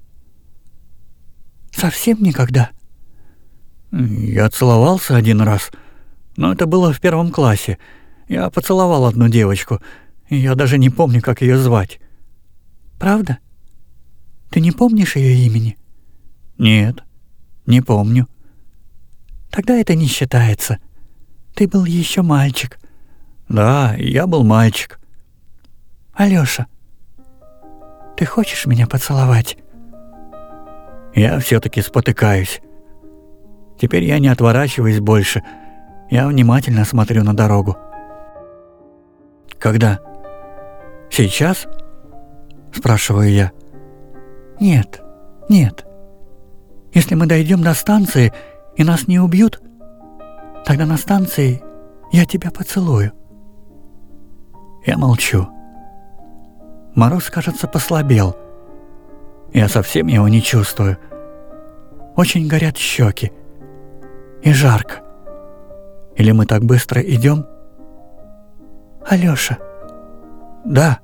Совсем никогда? Я целовался один раз, но это было в первом классе. Я поцеловал одну девочку, я даже не помню, как ее звать. Правда? Ты не помнишь ее имени? Нет, не помню. Тогда это не считается. Ты был еще мальчик. Да, я был мальчик. Алёша, ты хочешь меня поцеловать? Я все-таки спотыкаюсь. Теперь я не отворачиваюсь больше. Я внимательно смотрю на дорогу. Когда? Сейчас? Спрашиваю я. Нет, нет. Если мы дойдем до станции и нас не убьют, тогда на станции я тебя поцелую. Я молчу. Мороз, кажется, послабел. Я совсем его не чувствую. Очень горят щеки. И жарко. Или мы так быстро идем? Алёша. Да.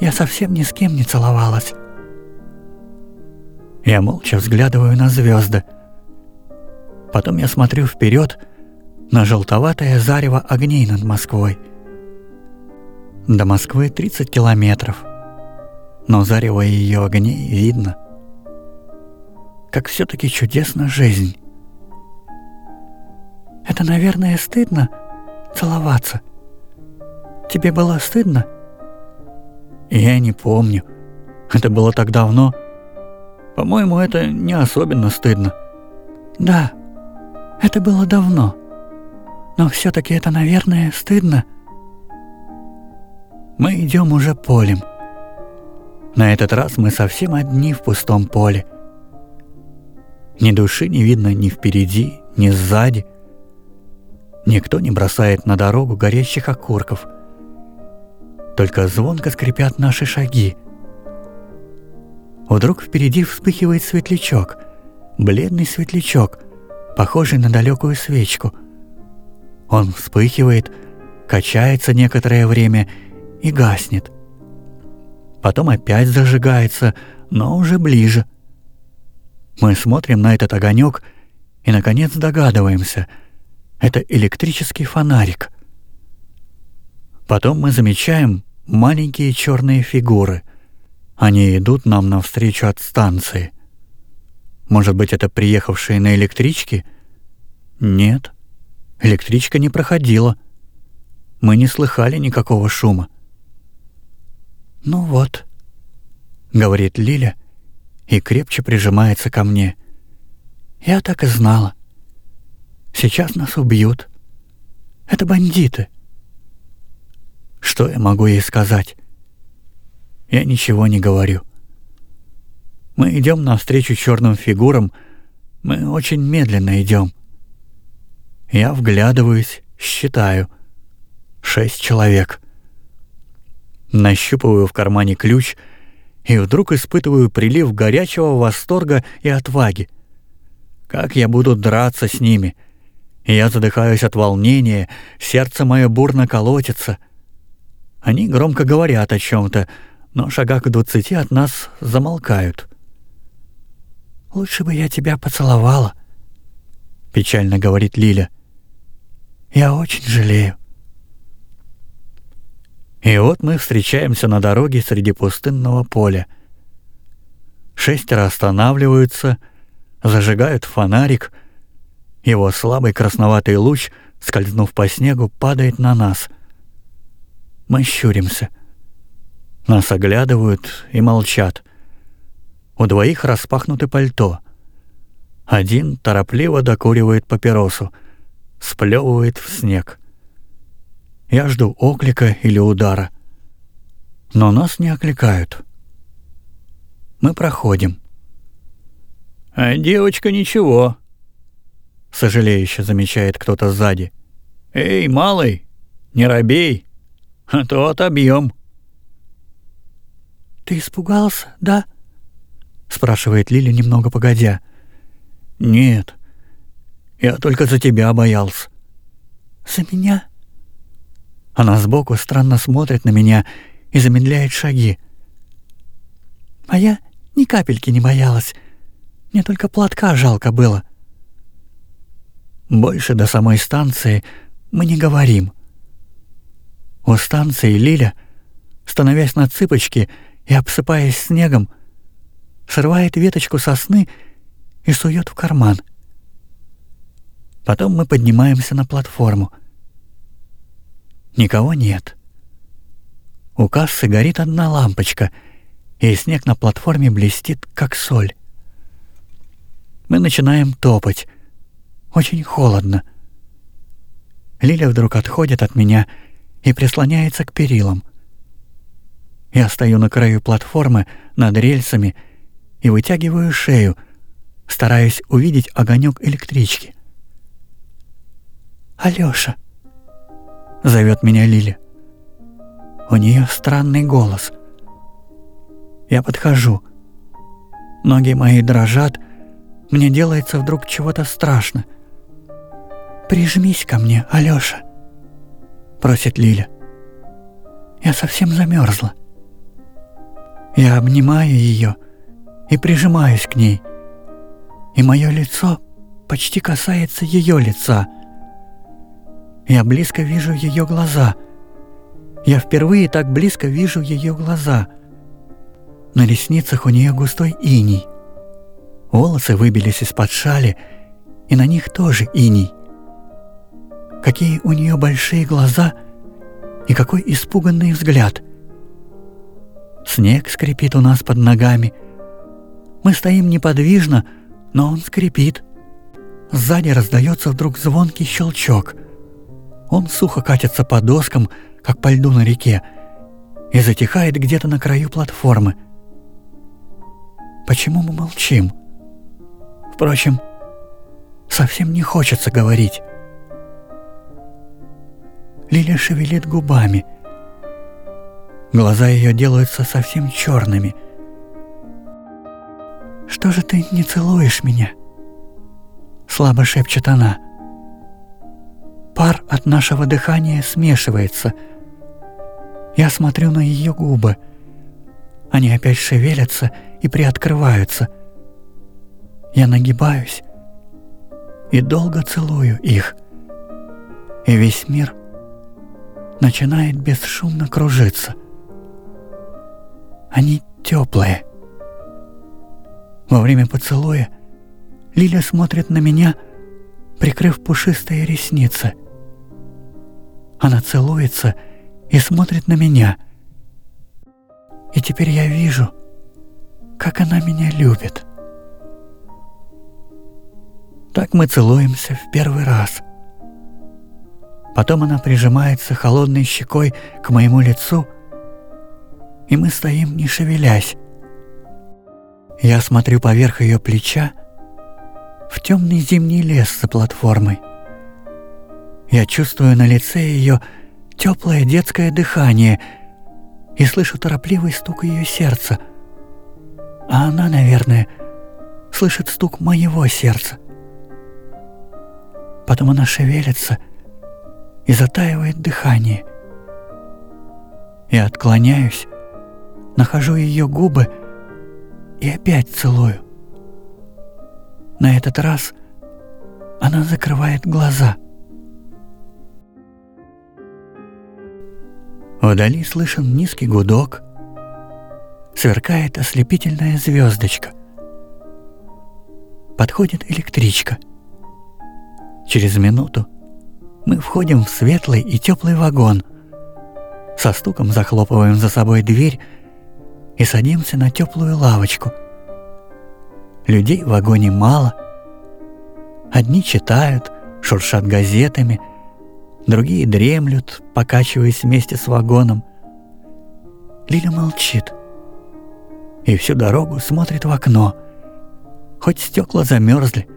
Я совсем ни с кем не целовалась. Я молча взглядываю на звезды. Потом я смотрю вперед на желтоватое зарево огней над Москвой. До Москвы 30 километров, но зарево ее огней видно. Как все-таки чудесна жизнь. Это, наверное, стыдно целоваться. Тебе было стыдно? Я не помню. Это было так давно. По-моему, это не особенно стыдно. Да, это было давно. Но все-таки это, наверное, стыдно. Мы идем уже полем. На этот раз мы совсем одни в пустом поле. Ни души не видно ни впереди, ни сзади. Никто не бросает на дорогу горящих окурков. Только звонко скрипят наши шаги. Вдруг впереди вспыхивает светлячок, бледный светлячок, похожий на далекую свечку. Он вспыхивает, качается некоторое время и гаснет. Потом опять зажигается, но уже ближе. Мы смотрим на этот огонек и, наконец, догадываемся — это электрический фонарик. Потом мы замечаем маленькие черные фигуры. Они идут нам навстречу от станции. Может быть, это приехавшие на электричке? Нет, электричка не проходила. Мы не слыхали никакого шума. «Ну вот», — говорит Лиля и крепче прижимается ко мне. «Я так и знала. Сейчас нас убьют. Это бандиты». Что я могу ей сказать? Я ничего не говорю. Мы идем навстречу черным фигурам, мы очень медленно идем. Я вглядываюсь, считаю. Шесть человек. Нащупываю в кармане ключ и вдруг испытываю прилив горячего восторга и отваги. Как я буду драться с ними? Я задыхаюсь от волнения, сердце мое бурно колотится. Они громко говорят о чем то но шагах к двадцати от нас замолкают. «Лучше бы я тебя поцеловала», — печально говорит Лиля. «Я очень жалею». И вот мы встречаемся на дороге среди пустынного поля. Шестеро останавливаются, зажигают фонарик. Его слабый красноватый луч, скользнув по снегу, падает на нас. Мы щуримся. Нас оглядывают и молчат. У двоих распахнуты пальто. Один торопливо докуривает папиросу, сплевывает в снег. Я жду оклика или удара. Но нас не окликают. Мы проходим. «А девочка ничего», — сожалеюще замечает кто-то сзади. «Эй, малый, не робей, а то отобьем». «Ты испугался, да?» — спрашивает Лиля немного погодя. «Нет, я только за тебя боялся. «За меня?» Она сбоку странно смотрит на меня и замедляет шаги. А я ни капельки не боялась. Мне только платка жалко было. Больше до самой станции мы не говорим. У станции Лиля, становясь на цыпочки и обсыпаясь снегом, срывает веточку сосны и сует в карман. Потом мы поднимаемся на платформу. Никого нет. У кассы горит одна лампочка, и снег на платформе блестит, как соль. Мы начинаем топать. Очень холодно. Лиля вдруг отходит от меня и прислоняется к перилам. Я стою на краю платформы над рельсами и вытягиваю шею, стараясь увидеть огонек электрички. «Алёша!» — зовет меня Лиля. У нее странный голос. Я подхожу. Ноги мои дрожат, мне делается вдруг чего-то страшно. «Прижмись ко мне, Алёша!» — просит Лиля. Я совсем замерзла. Я обнимаю ее и прижимаюсь к ней, и мое лицо почти касается ее лица. Я близко вижу ее глаза. Я впервые так близко вижу ее глаза. На ресницах у нее густой иней. Волосы выбились из-под шали, и на них тоже иней. Какие у нее большие глаза и какой испуганный взгляд. Снег скрипит у нас под ногами. Мы стоим неподвижно, но он скрипит. Сзади раздается вдруг звонкий щелчок. Он сухо катится по доскам, как по льду на реке, и затихает где-то на краю платформы. Почему мы молчим? Впрочем, совсем не хочется говорить. Лиля шевелит губами. Глаза ее делаются совсем черными. «Что же ты не целуешь меня?» Слабо шепчет она. Пар от нашего дыхания смешивается. Я смотрю на ее губы. Они опять шевелятся и приоткрываются. Я нагибаюсь и долго целую их. И весь мир начинает бесшумно кружиться. Они теплые. Во время поцелуя Лиля смотрит на меня, прикрыв пушистые ресницы. Она целуется и смотрит на меня. И теперь я вижу, как она меня любит. Так мы целуемся в первый раз. Потом она прижимается холодной щекой к моему лицу, и мы стоим, не шевелясь. Я смотрю поверх ее плеча в темный зимний лес за платформой. Я чувствую на лице ее теплое детское дыхание и слышу торопливый стук ее сердца. А она, наверное, слышит стук моего сердца. Потом она шевелится и затаивает дыхание. Я отклоняюсь, нахожу ее губы и опять целую. На этот раз она закрывает глаза. Вдали слышен низкий гудок, сверкает ослепительная звездочка. Подходит электричка. Через минуту мы входим в светлый и теплый вагон. Со стуком захлопываем за собой дверь и садимся на теплую лавочку. Людей в вагоне мало. Одни читают, шуршат газетами, другие дремлют, покачиваясь вместе с вагоном. Лиля молчит и всю дорогу смотрит в окно. Хоть стекла замерзли,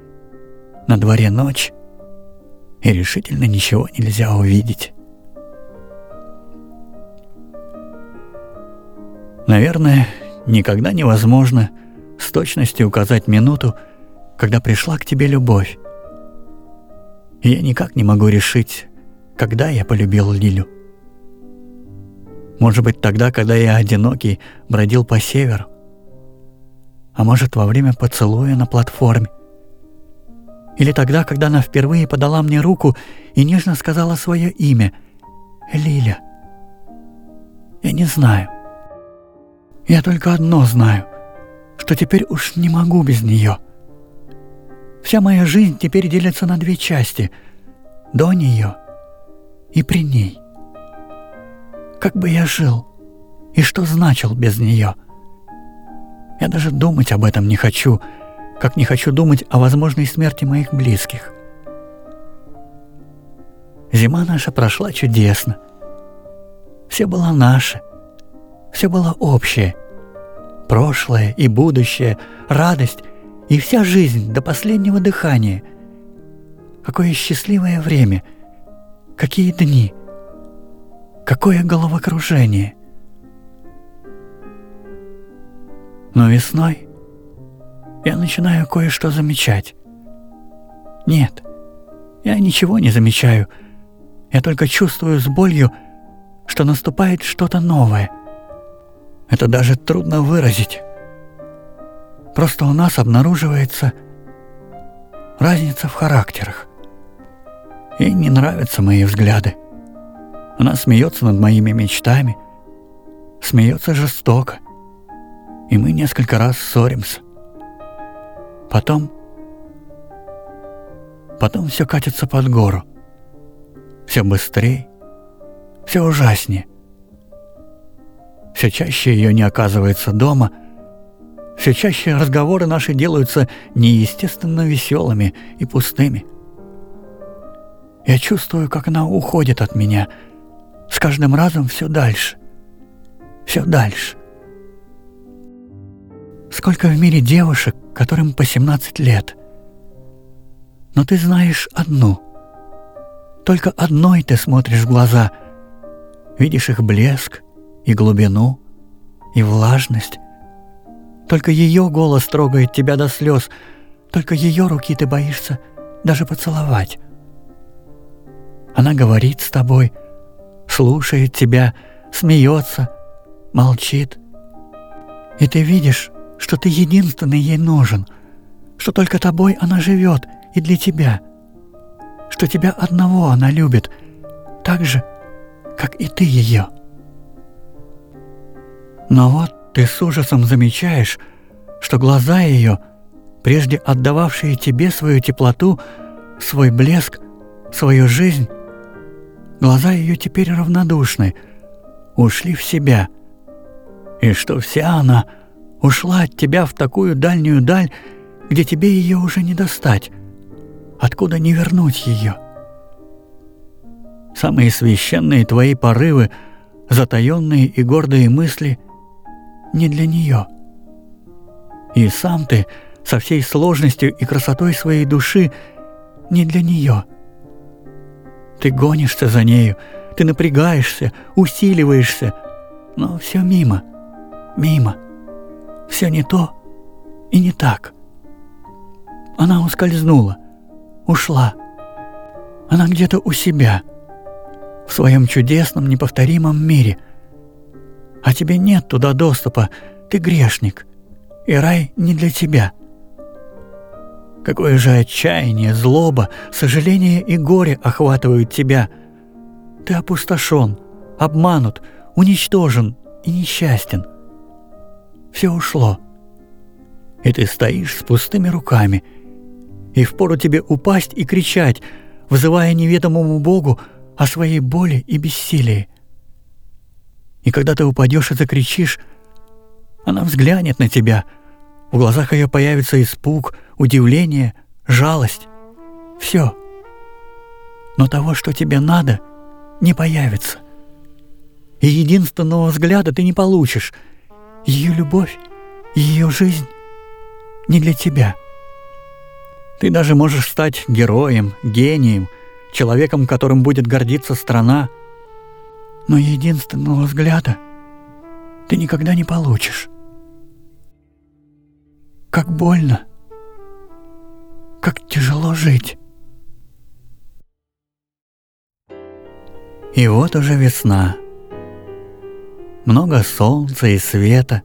на дворе ночь, и решительно ничего нельзя увидеть. Наверное, никогда невозможно с точностью указать минуту, когда пришла к тебе любовь. И я никак не могу решить, когда я полюбил Лилю. Может быть, тогда, когда я одинокий бродил по северу. А может, во время поцелуя на платформе. Или тогда, когда она впервые подала мне руку и нежно сказала свое имя — Лиля. Я не знаю. Я только одно знаю, что теперь уж не могу без нее. Вся моя жизнь теперь делится на две части — до нее и при ней. Как бы я жил и что значил без нее? Я даже думать об этом не хочу, как не хочу думать о возможной смерти моих близких. Зима наша прошла чудесно. Все было наше, все было общее. Прошлое и будущее, радость и вся жизнь до последнего дыхания. Какое счастливое время, какие дни — Какое головокружение! Но весной я начинаю кое-что замечать. Нет, я ничего не замечаю. Я только чувствую с болью, что наступает что-то новое. Это даже трудно выразить. Просто у нас обнаруживается разница в характерах. Ей не нравятся мои взгляды. Она смеется над моими мечтами, смеется жестоко, и мы несколько раз ссоримся. Потом... Потом все катится под гору. Все быстрее, все ужаснее. Все чаще ее не оказывается дома, все чаще разговоры наши делаются неестественно веселыми и пустыми. Я чувствую, как она уходит от меня — с каждым разом все дальше, все дальше. Сколько в мире девушек, которым по 17 лет. Но ты знаешь одну. Только одной ты смотришь в глаза. Видишь их блеск и глубину, и влажность. Только ее голос трогает тебя до слез, только ее руки ты боишься даже поцеловать. Она говорит с тобой, слушает тебя, смеется, молчит. И ты видишь, что ты единственный ей нужен, что только тобой она живет и для тебя, что тебя одного она любит, так же, как и ты ее. Но вот ты с ужасом замечаешь, что глаза ее, прежде отдававшие тебе свою теплоту, свой блеск, свою жизнь, Глаза ее теперь равнодушны, ушли в себя. И что вся она ушла от тебя в такую дальнюю даль, где тебе ее уже не достать, откуда не вернуть ее. Самые священные твои порывы, затаенные и гордые мысли не для нее. И сам ты со всей сложностью и красотой своей души не для нее — ты гонишься за нею, ты напрягаешься, усиливаешься, но все мимо, мимо. Все не то и не так. Она ускользнула, ушла. Она где-то у себя, в своем чудесном, неповторимом мире. А тебе нет туда доступа, ты грешник, и рай не для тебя. Какое же отчаяние, злоба, сожаление и горе охватывают тебя. Ты опустошен, обманут, уничтожен и несчастен. Все ушло. И ты стоишь с пустыми руками. И впору тебе упасть и кричать, вызывая неведомому Богу о своей боли и бессилии. И когда ты упадешь и закричишь, она взглянет на тебя — в глазах ее появится испуг, удивление, жалость. Все. Но того, что тебе надо, не появится. И единственного взгляда ты не получишь. Ее любовь, ее жизнь не для тебя. Ты даже можешь стать героем, гением, человеком, которым будет гордиться страна. Но единственного взгляда ты никогда не получишь. Как больно. Как тяжело жить. И вот уже весна. Много солнца и света,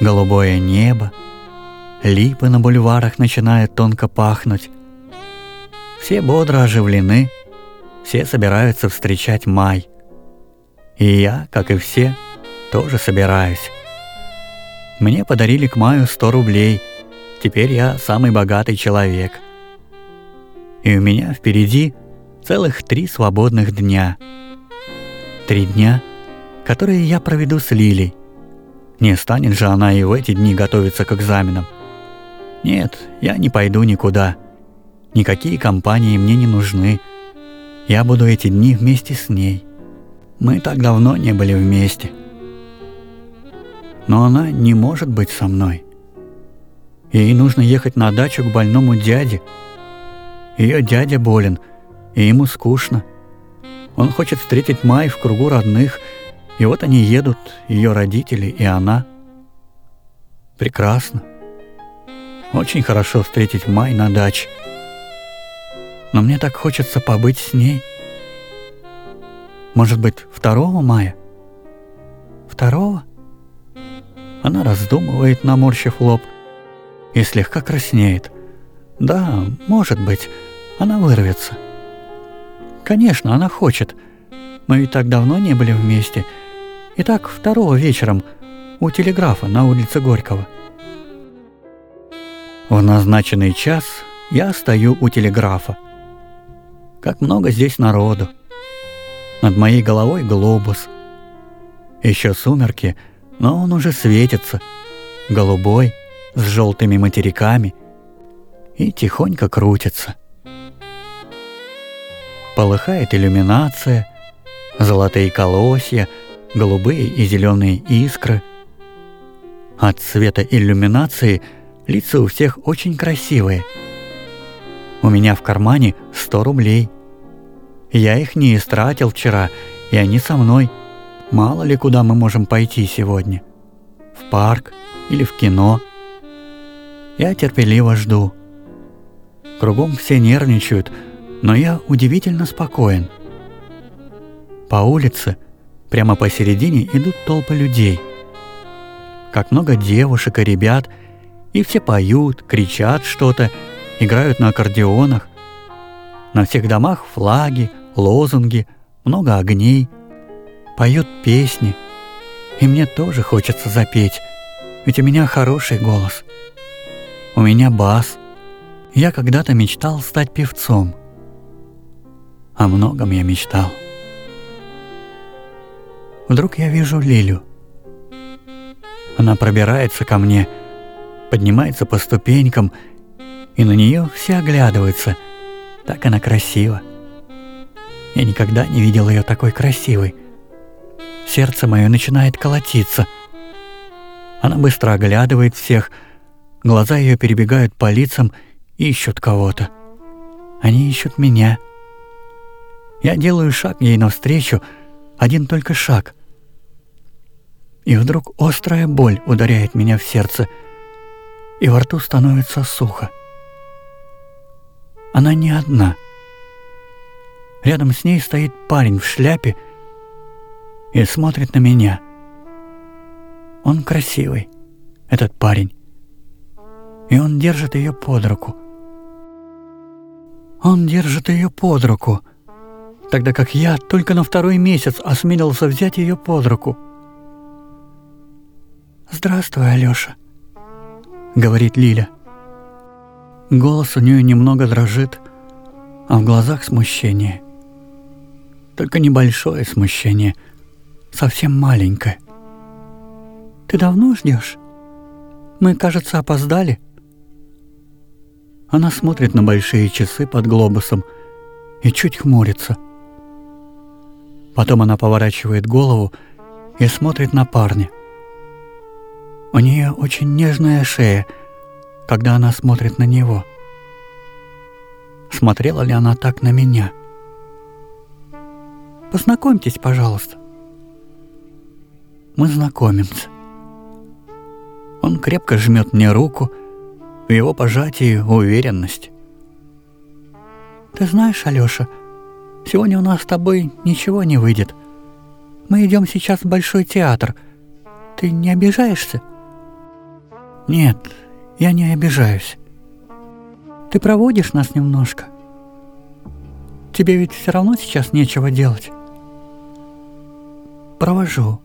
голубое небо, липы на бульварах начинают тонко пахнуть. Все бодро оживлены, все собираются встречать май. И я, как и все, тоже собираюсь. Мне подарили к маю 100 рублей. Теперь я самый богатый человек. И у меня впереди целых три свободных дня. Три дня, которые я проведу с Лилей. Не станет же она и в эти дни готовиться к экзаменам. Нет, я не пойду никуда. Никакие компании мне не нужны. Я буду эти дни вместе с ней. Мы так давно не были вместе. Но она не может быть со мной. Ей нужно ехать на дачу к больному дяде. Ее дядя болен, и ему скучно. Он хочет встретить Май в кругу родных, и вот они едут, ее родители и она. Прекрасно. Очень хорошо встретить Май на даче но мне так хочется побыть с ней. Может быть, 2 мая? Второго? Она раздумывает, наморщив лоб, и слегка краснеет. Да, может быть, она вырвется. Конечно, она хочет. Мы ведь так давно не были вместе. Итак, второго вечером у телеграфа на улице Горького. В назначенный час я стою у телеграфа. Как много здесь народу. Над моей головой глобус. Еще сумерки, но он уже светится. Голубой, с желтыми материками. И тихонько крутится. Полыхает иллюминация, золотые колосья, голубые и зеленые искры. От цвета иллюминации лица у всех очень красивые. У меня в кармане 100 рублей. Я их не истратил вчера, и они со мной. Мало ли куда мы можем пойти сегодня. В парк или в кино. Я терпеливо жду. Кругом все нервничают, но я удивительно спокоен. По улице, прямо посередине, идут толпы людей. Как много девушек и ребят, и все поют, кричат что-то, играют на аккордеонах. На всех домах флаги, лозунги, много огней, поют песни. И мне тоже хочется запеть, ведь у меня хороший голос. У меня бас. Я когда-то мечтал стать певцом. О многом я мечтал. Вдруг я вижу Лилю. Она пробирается ко мне, поднимается по ступенькам, и на нее все оглядываются. Так она красива. Я никогда не видел ее такой красивой. Сердце мое начинает колотиться. Она быстро оглядывает всех, глаза ее перебегают по лицам и ищут кого-то. Они ищут меня. Я делаю шаг ей навстречу, один только шаг. И вдруг острая боль ударяет меня в сердце, и во рту становится сухо. Она не одна — Рядом с ней стоит парень в шляпе и смотрит на меня. Он красивый, этот парень. И он держит ее под руку. Он держит ее под руку, тогда как я только на второй месяц осмелился взять ее под руку. «Здравствуй, Алёша», — говорит Лиля. Голос у нее немного дрожит, а в глазах смущение только небольшое смущение, совсем маленькое. «Ты давно ждешь? Мы, кажется, опоздали». Она смотрит на большие часы под глобусом и чуть хмурится. Потом она поворачивает голову и смотрит на парня. У нее очень нежная шея, когда она смотрит на него. Смотрела ли она так на меня?» Познакомьтесь, пожалуйста. Мы знакомимся. Он крепко жмет мне руку, в его пожатии уверенность. Ты знаешь, Алёша, Сегодня у нас с тобой ничего не выйдет. Мы идем сейчас в Большой театр. Ты не обижаешься?» «Нет, я не обижаюсь. Ты проводишь нас немножко? Тебе ведь все равно сейчас нечего делать». «Провожу.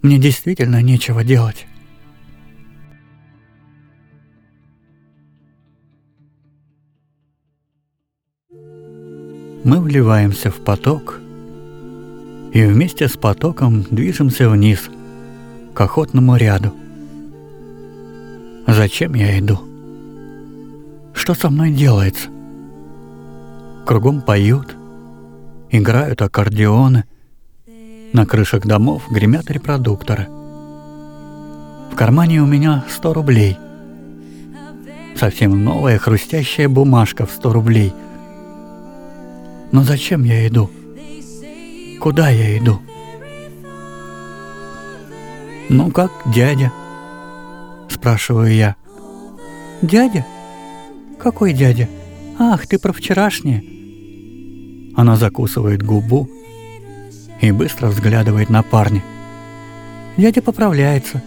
Мне действительно нечего делать». Мы вливаемся в поток и вместе с потоком движемся вниз, к охотному ряду. Зачем я иду? Что со мной делается? Кругом поют, играют аккордеоны, на крышах домов гремят репродукторы. В кармане у меня 100 рублей. Совсем новая хрустящая бумажка в 100 рублей – но зачем я иду? Куда я иду? «Ну как, дядя?» Спрашиваю я. «Дядя? Какой дядя? Ах, ты про вчерашнее!» Она закусывает губу и быстро взглядывает на парня. Дядя поправляется.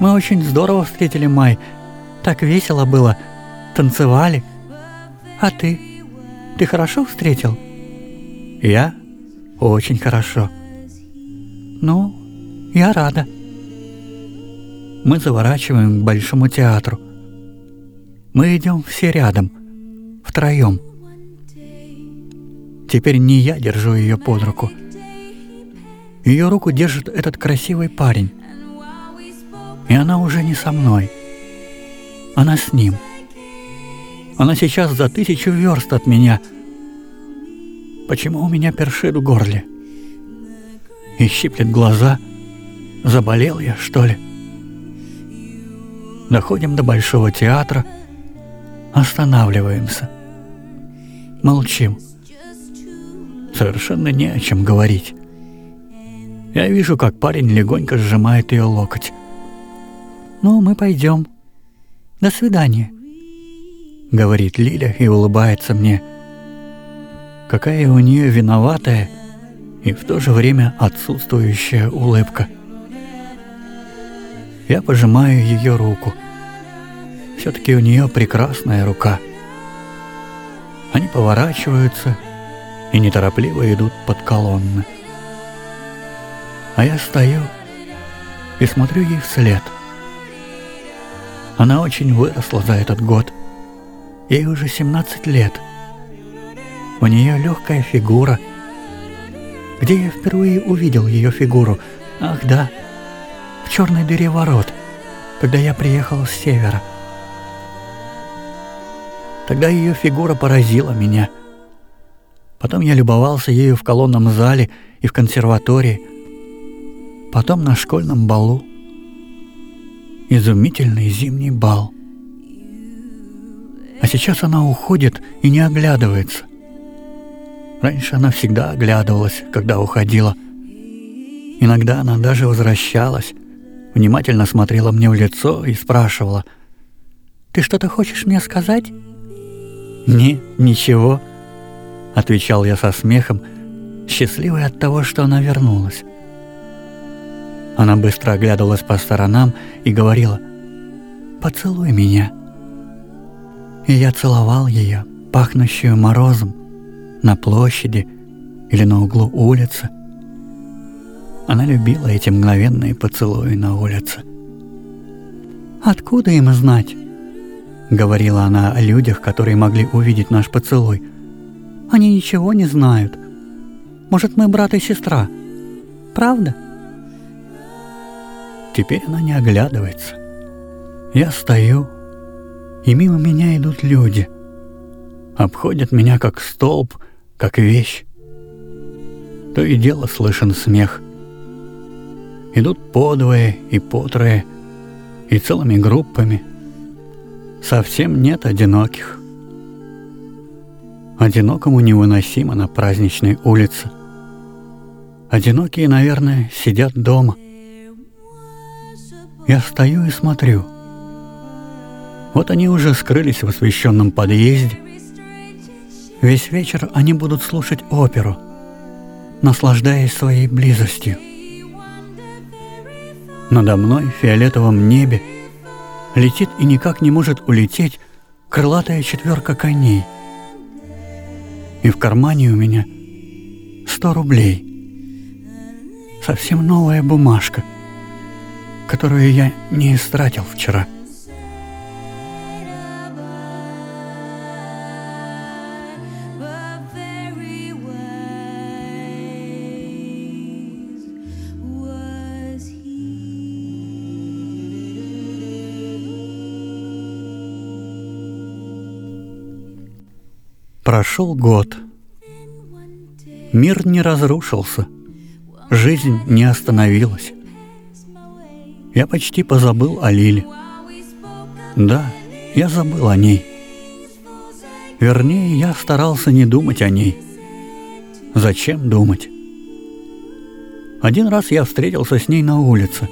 Мы очень здорово встретили май. Так весело было. Танцевали. А ты? Ты хорошо встретил? Я? Очень хорошо. Ну, я рада. Мы заворачиваем к Большому театру. Мы идем все рядом, втроем. Теперь не я держу ее под руку. Ее руку держит этот красивый парень. И она уже не со мной. Она с ним. Она сейчас за тысячу верст от меня. Почему у меня першит в горле? И щиплет глаза. Заболел я, что ли? Доходим до Большого театра. Останавливаемся. Молчим. Совершенно не о чем говорить. Я вижу, как парень легонько сжимает ее локоть. «Ну, мы пойдем. До свидания». — говорит Лиля и улыбается мне. Какая у нее виноватая и в то же время отсутствующая улыбка. Я пожимаю ее руку. Все-таки у нее прекрасная рука. Они поворачиваются и неторопливо идут под колонны. А я стою и смотрю ей вслед. Она очень выросла за этот год – Ей уже 17 лет. У нее легкая фигура. Где я впервые увидел ее фигуру? Ах да, в черной дыре ворот, когда я приехал с севера. Тогда ее фигура поразила меня. Потом я любовался ею в колонном зале и в консерватории. Потом на школьном балу. Изумительный зимний бал. А сейчас она уходит и не оглядывается. Раньше она всегда оглядывалась, когда уходила. Иногда она даже возвращалась, внимательно смотрела мне в лицо и спрашивала, «Ты что-то хочешь мне сказать?» «Не, ничего», — отвечал я со смехом, счастливый от того, что она вернулась. Она быстро оглядывалась по сторонам и говорила, «Поцелуй меня» и я целовал ее, пахнущую морозом, на площади или на углу улицы. Она любила эти мгновенные поцелуи на улице. «Откуда им знать?» — говорила она о людях, которые могли увидеть наш поцелуй. «Они ничего не знают. Может, мы брат и сестра? Правда?» Теперь она не оглядывается. Я стою, и мимо меня идут люди. Обходят меня как столб, как вещь. То и дело слышен смех. Идут подвое и потрое, и целыми группами. Совсем нет одиноких. Одинокому невыносимо на праздничной улице. Одинокие, наверное, сидят дома. Я стою и смотрю — вот они уже скрылись в освещенном подъезде. Весь вечер они будут слушать оперу, наслаждаясь своей близостью. Надо мной в фиолетовом небе летит и никак не может улететь крылатая четверка коней. И в кармане у меня сто рублей. Совсем новая бумажка, которую я не истратил вчера. Прошел год. Мир не разрушился. Жизнь не остановилась. Я почти позабыл о Лиле. Да, я забыл о ней. Вернее, я старался не думать о ней. Зачем думать? Один раз я встретился с ней на улице.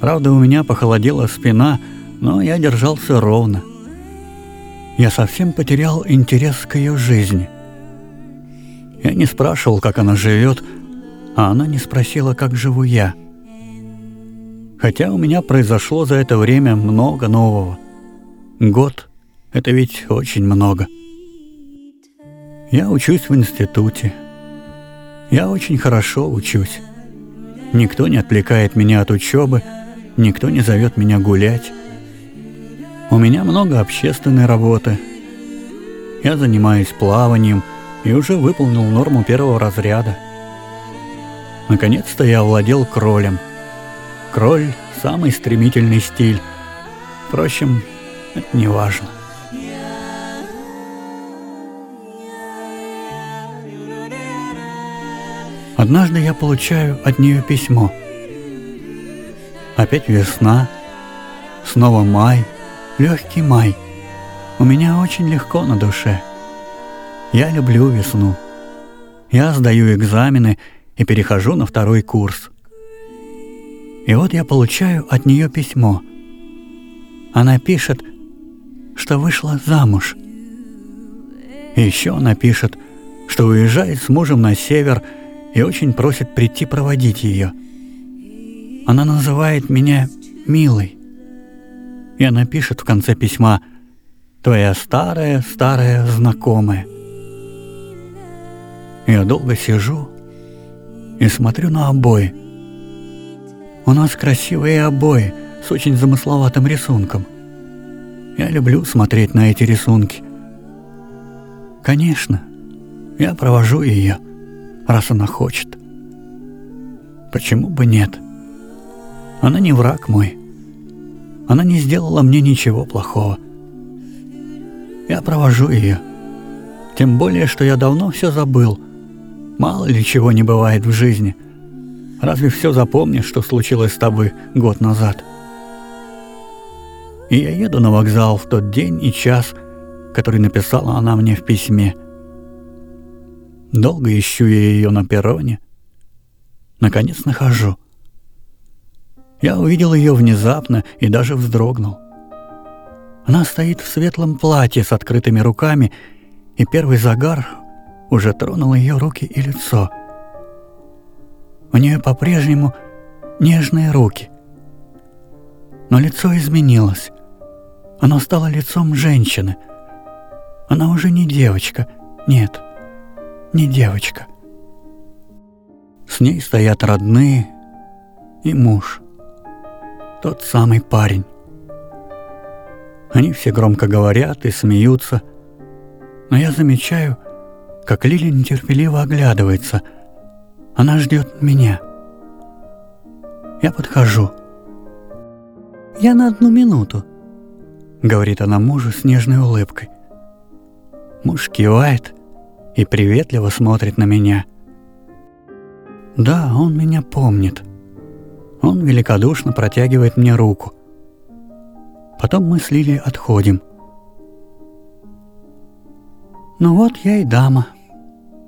Правда, у меня похолодела спина, но я держался ровно – я совсем потерял интерес к ее жизни. Я не спрашивал, как она живет, а она не спросила, как живу я. Хотя у меня произошло за это время много нового. Год — это ведь очень много. Я учусь в институте. Я очень хорошо учусь. Никто не отвлекает меня от учебы, никто не зовет меня гулять. У меня много общественной работы. Я занимаюсь плаванием и уже выполнил норму первого разряда. Наконец-то я овладел кролем. Кроль – самый стремительный стиль. Впрочем, это не важно. Однажды я получаю от нее письмо. Опять весна, снова май – легкий май. У меня очень легко на душе. Я люблю весну. Я сдаю экзамены и перехожу на второй курс. И вот я получаю от нее письмо. Она пишет, что вышла замуж. И еще она пишет, что уезжает с мужем на север и очень просит прийти проводить ее. Она называет меня «милой». И она пишет в конце письма «Твоя старая-старая знакомая». Я долго сижу и смотрю на обои. У нас красивые обои с очень замысловатым рисунком. Я люблю смотреть на эти рисунки. Конечно, я провожу ее, раз она хочет. Почему бы нет? Она не враг мой. Она не сделала мне ничего плохого. Я провожу ее. Тем более, что я давно все забыл. Мало ли чего не бывает в жизни. Разве все запомнишь, что случилось с тобой год назад? И я еду на вокзал в тот день и час, который написала она мне в письме. Долго ищу я ее на перроне. Наконец нахожу. Я увидел ее внезапно и даже вздрогнул. Она стоит в светлом платье с открытыми руками, и первый загар уже тронул ее руки и лицо. У нее по-прежнему нежные руки. Но лицо изменилось. Оно стало лицом женщины. Она уже не девочка. Нет, не девочка. С ней стоят родные и муж тот самый парень. Они все громко говорят и смеются, но я замечаю, как Лили нетерпеливо оглядывается. Она ждет меня. Я подхожу. «Я на одну минуту», — говорит она мужу с нежной улыбкой. Муж кивает и приветливо смотрит на меня. Да, он меня помнит. Он великодушно протягивает мне руку. Потом мы с Лили отходим. Ну вот я и дама.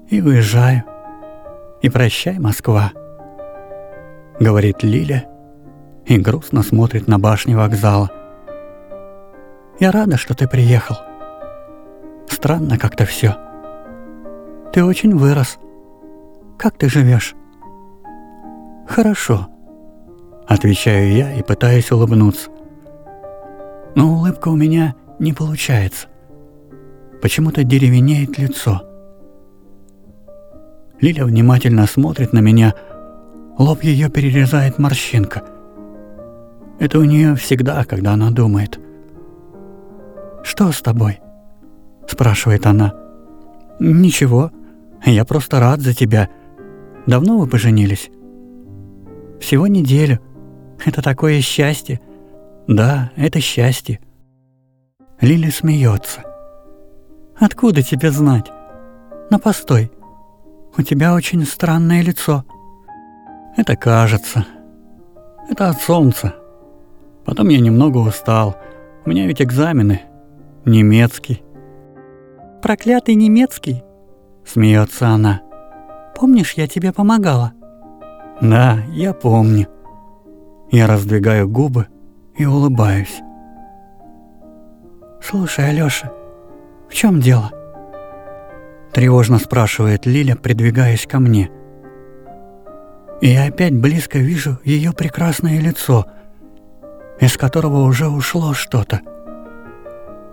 И уезжаю. И прощай, Москва. Говорит Лиля и грустно смотрит на башни вокзала. Я рада, что ты приехал. Странно как-то все. Ты очень вырос. Как ты живешь? Хорошо. Отвечаю я и пытаюсь улыбнуться. Но улыбка у меня не получается. Почему-то деревенеет лицо. Лиля внимательно смотрит на меня, лоб ее перерезает морщинка. Это у нее всегда, когда она думает. «Что с тобой?» – спрашивает она. «Ничего, я просто рад за тебя. Давно вы поженились?» «Всего неделю. Это такое счастье. Да, это счастье». Лиля смеется. «Откуда тебе знать? Но постой, у тебя очень странное лицо». «Это кажется. Это от солнца. Потом я немного устал. У меня ведь экзамены. Немецкий». «Проклятый немецкий?» — смеется она. «Помнишь, я тебе помогала?» «Да, я помню». Я раздвигаю губы и улыбаюсь. «Слушай, Алёша, в чем дело?» Тревожно спрашивает Лиля, придвигаясь ко мне. И опять близко вижу ее прекрасное лицо, из которого уже ушло что-то.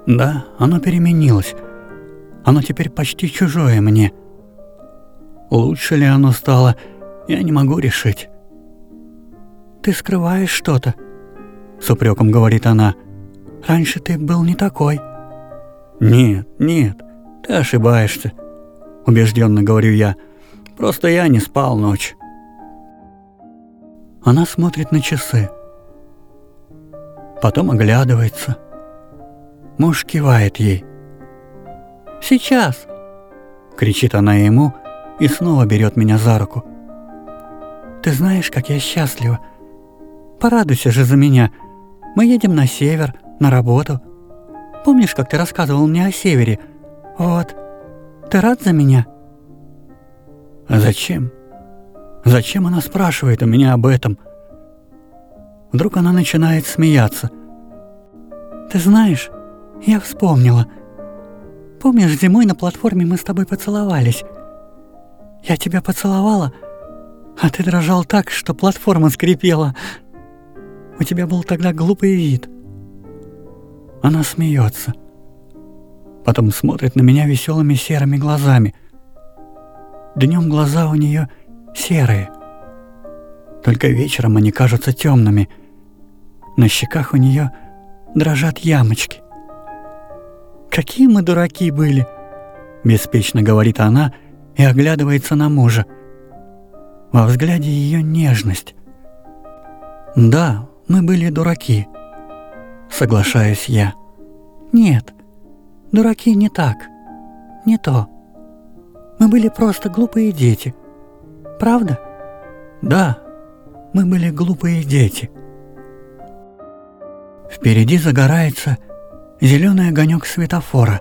Да, оно переменилось. Оно теперь почти чужое мне. Лучше ли оно стало, я не могу решить. «Ты скрываешь что-то», — с упреком говорит она. Раньше ты был не такой». «Нет, нет, ты ошибаешься», — убежденно говорю я. «Просто я не спал ночь». Она смотрит на часы. Потом оглядывается. Муж кивает ей. «Сейчас!» — кричит она ему и снова берет меня за руку. «Ты знаешь, как я счастлива. Порадуйся же за меня. Мы едем на север, на работу. Помнишь, как ты рассказывал мне о севере? Вот. Ты рад за меня?» «А зачем? Зачем она спрашивает у меня об этом?» Вдруг она начинает смеяться. «Ты знаешь, я вспомнила. Помнишь, зимой на платформе мы с тобой поцеловались? Я тебя поцеловала, а ты дрожал так, что платформа скрипела. У тебя был тогда глупый вид. Она смеется. Потом смотрит на меня веселыми серыми глазами. Днем глаза у нее серые. Только вечером они кажутся темными. На щеках у нее дрожат ямочки. «Какие мы дураки были!» – беспечно говорит она и оглядывается на мужа. Во взгляде ее нежность. «Да, мы были дураки», соглашаюсь я. Нет, дураки не так, не то. Мы были просто глупые дети. Правда? Да, мы были глупые дети. Впереди загорается зеленый огонек светофора.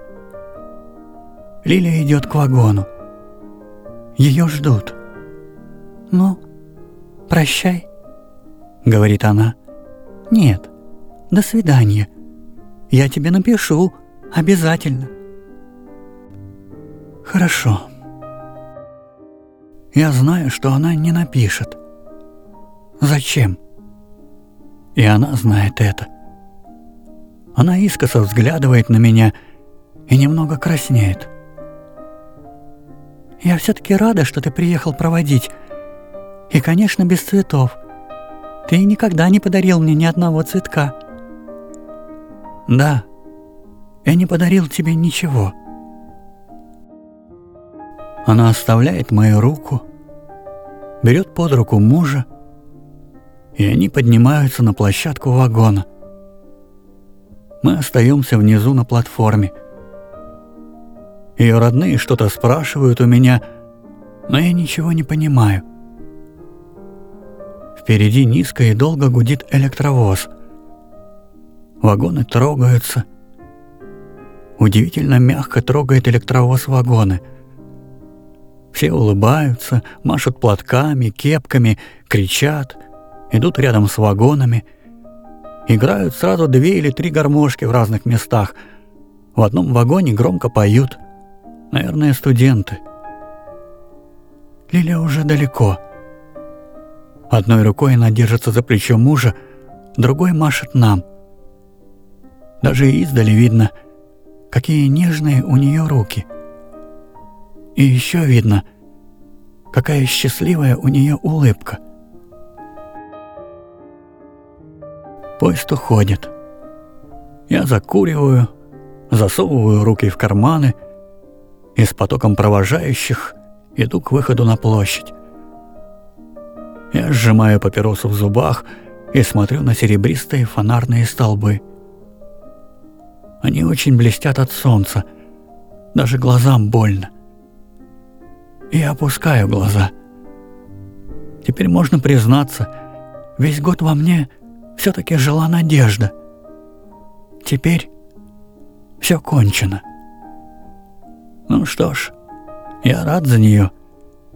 Лилия идет к вагону. Ее ждут. «Ну, прощай», — говорит она. «Нет, до свидания. Я тебе напишу, обязательно. Хорошо. Я знаю, что она не напишет. Зачем? И она знает это. Она искоса взглядывает на меня и немного краснеет. Я все-таки рада, что ты приехал проводить. И, конечно, без цветов. Ты никогда не подарил мне ни одного цветка. Да, я не подарил тебе ничего. Она оставляет мою руку, берет под руку мужа, и они поднимаются на площадку вагона. Мы остаемся внизу на платформе. Ее родные что-то спрашивают у меня, но я ничего не понимаю. Впереди низко и долго гудит электровоз – Вагоны трогаются. Удивительно мягко трогает электровоз вагоны. Все улыбаются, машут платками, кепками, кричат, идут рядом с вагонами. Играют сразу две или три гармошки в разных местах. В одном вагоне громко поют. Наверное, студенты. Лиля уже далеко. Одной рукой она держится за плечо мужа, другой машет нам. Даже издали видно, какие нежные у нее руки. И еще видно, какая счастливая у нее улыбка. Поезд уходит. Я закуриваю, засовываю руки в карманы и с потоком провожающих иду к выходу на площадь. Я сжимаю папиросу в зубах и смотрю на серебристые фонарные столбы. Они очень блестят от солнца, даже глазам больно. И опускаю глаза. Теперь можно признаться, весь год во мне все-таки жила надежда. Теперь все кончено. Ну что ж, я рад за нее.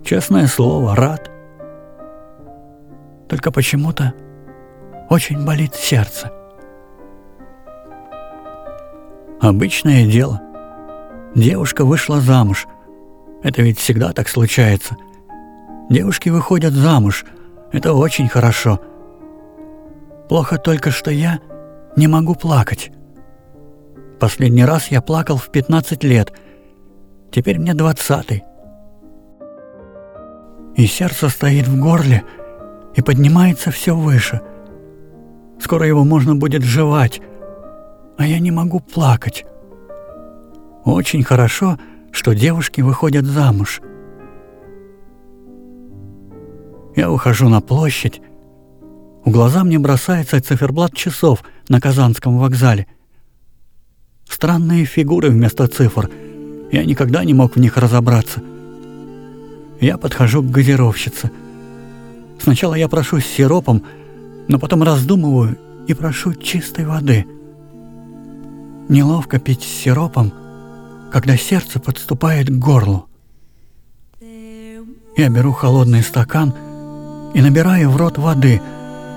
Честное слово, рад. Только почему-то очень болит сердце. Обычное дело. Девушка вышла замуж. Это ведь всегда так случается. Девушки выходят замуж. Это очень хорошо. Плохо только, что я не могу плакать. Последний раз я плакал в 15 лет. Теперь мне двадцатый. И сердце стоит в горле и поднимается все выше. Скоро его можно будет жевать, а я не могу плакать. Очень хорошо, что девушки выходят замуж. Я ухожу на площадь. У глаза мне бросается циферблат часов на Казанском вокзале. Странные фигуры вместо цифр. Я никогда не мог в них разобраться. Я подхожу к газировщице. Сначала я прошу с сиропом, но потом раздумываю и прошу чистой воды. Неловко пить с сиропом, когда сердце подступает к горлу. Я беру холодный стакан и набираю в рот воды,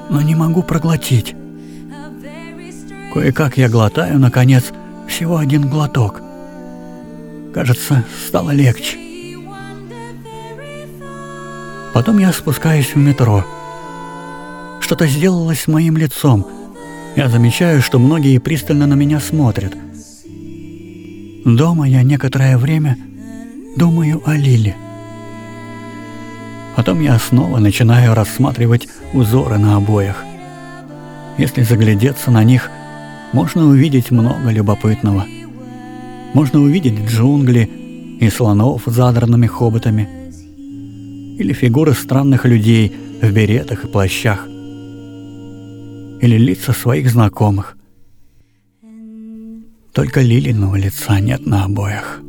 но не могу проглотить. Кое-как я глотаю, наконец, всего один глоток. Кажется, стало легче. Потом я спускаюсь в метро. Что-то сделалось с моим лицом. Я замечаю, что многие пристально на меня смотрят. Дома я некоторое время думаю о Лиле. Потом я снова начинаю рассматривать узоры на обоях. Если заглядеться на них, можно увидеть много любопытного. Можно увидеть джунгли и слонов с задранными хоботами. Или фигуры странных людей в беретах и плащах. Или лица своих знакомых. Только Лилиного лица нет на обоях.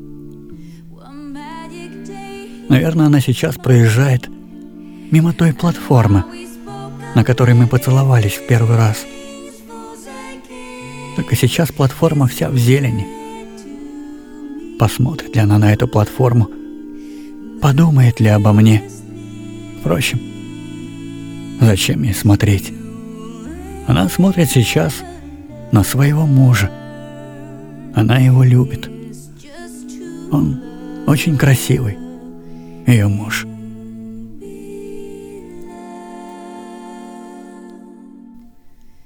Наверное, она сейчас проезжает мимо той платформы, на которой мы поцеловались в первый раз – только сейчас платформа вся в зелени. Посмотрит ли она на эту платформу? Подумает ли обо мне? Впрочем, зачем ей смотреть? Она смотрит сейчас на своего мужа. Она его любит. Он очень красивый, ее муж.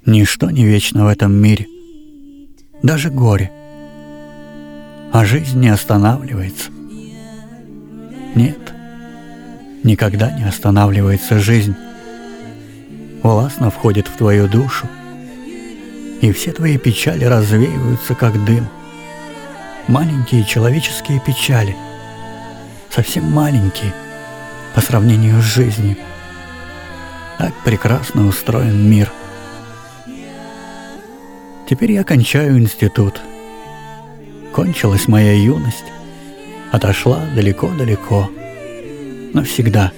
Ничто не вечно в этом мире даже горе. А жизнь не останавливается. Нет, никогда не останавливается жизнь. Властно входит в твою душу, и все твои печали развеиваются, как дым. Маленькие человеческие печали, совсем маленькие по сравнению с жизнью. Так прекрасно устроен мир – Теперь я кончаю институт. Кончилась моя юность. Отошла далеко-далеко. Навсегда.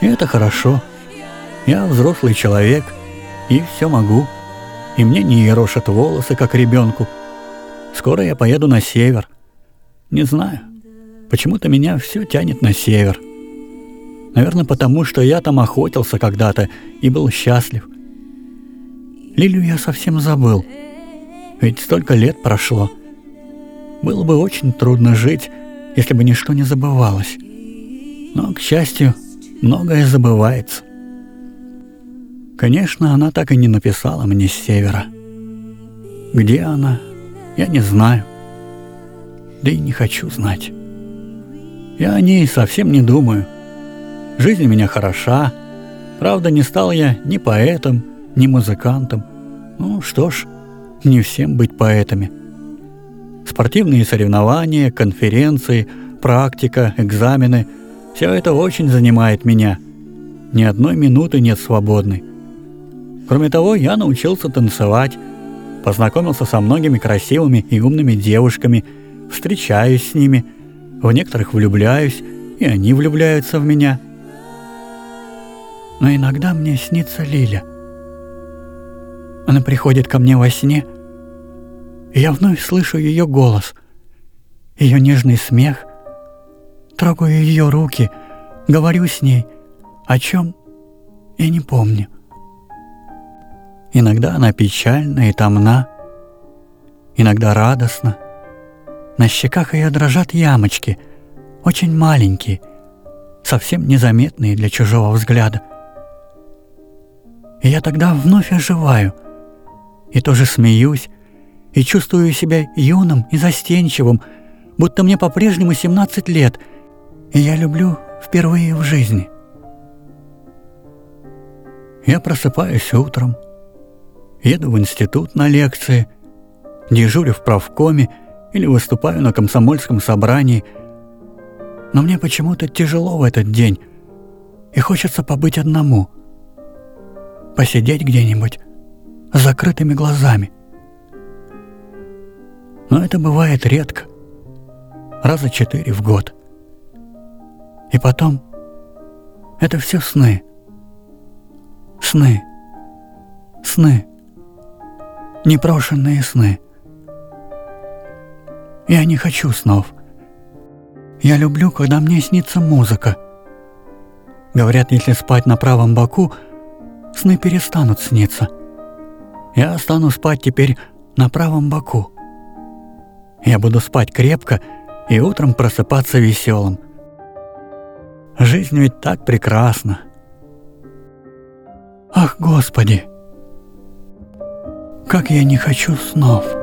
И это хорошо. Я взрослый человек, и все могу. И мне не ерошат волосы, как ребенку. Скоро я поеду на север. Не знаю. Почему-то меня все тянет на север. Наверное, потому что я там охотился когда-то и был счастлив. Лилю я совсем забыл. Ведь столько лет прошло. Было бы очень трудно жить, если бы ничто не забывалось. Но, к счастью, многое забывается. Конечно, она так и не написала мне с севера. Где она, я не знаю. Да и не хочу знать. Я о ней совсем не думаю. Жизнь у меня хороша. Правда, не стал я ни поэтом, ни музыкантом. Ну что ж, не всем быть поэтами. Спортивные соревнования, конференции, практика, экзамены – все это очень занимает меня. Ни одной минуты нет свободной. Кроме того, я научился танцевать, познакомился со многими красивыми и умными девушками, встречаюсь с ними, в некоторых влюбляюсь, и они влюбляются в меня. Но иногда мне снится Лиля. Она приходит ко мне во сне, и я вновь слышу ее голос, ее нежный смех, трогаю ее руки, говорю с ней, о чем я не помню. Иногда она печальна и томна, иногда радостна. На щеках ее дрожат ямочки, очень маленькие, совсем незаметные для чужого взгляда. И я тогда вновь оживаю, и тоже смеюсь, и чувствую себя юным и застенчивым, будто мне по-прежнему 17 лет, и я люблю впервые в жизни. Я просыпаюсь утром, еду в институт на лекции, дежурю в правкоме или выступаю на комсомольском собрании, но мне почему-то тяжело в этот день, и хочется побыть одному, посидеть где-нибудь с закрытыми глазами. Но это бывает редко, раза четыре в год. И потом это все сны. Сны. Сны. Непрошенные сны. Я не хочу снов. Я люблю, когда мне снится музыка. Говорят, если спать на правом боку, сны перестанут сниться. Я стану спать теперь на правом боку. Я буду спать крепко и утром просыпаться веселым. Жизнь ведь так прекрасна. Ах, Господи! Как я не хочу снов!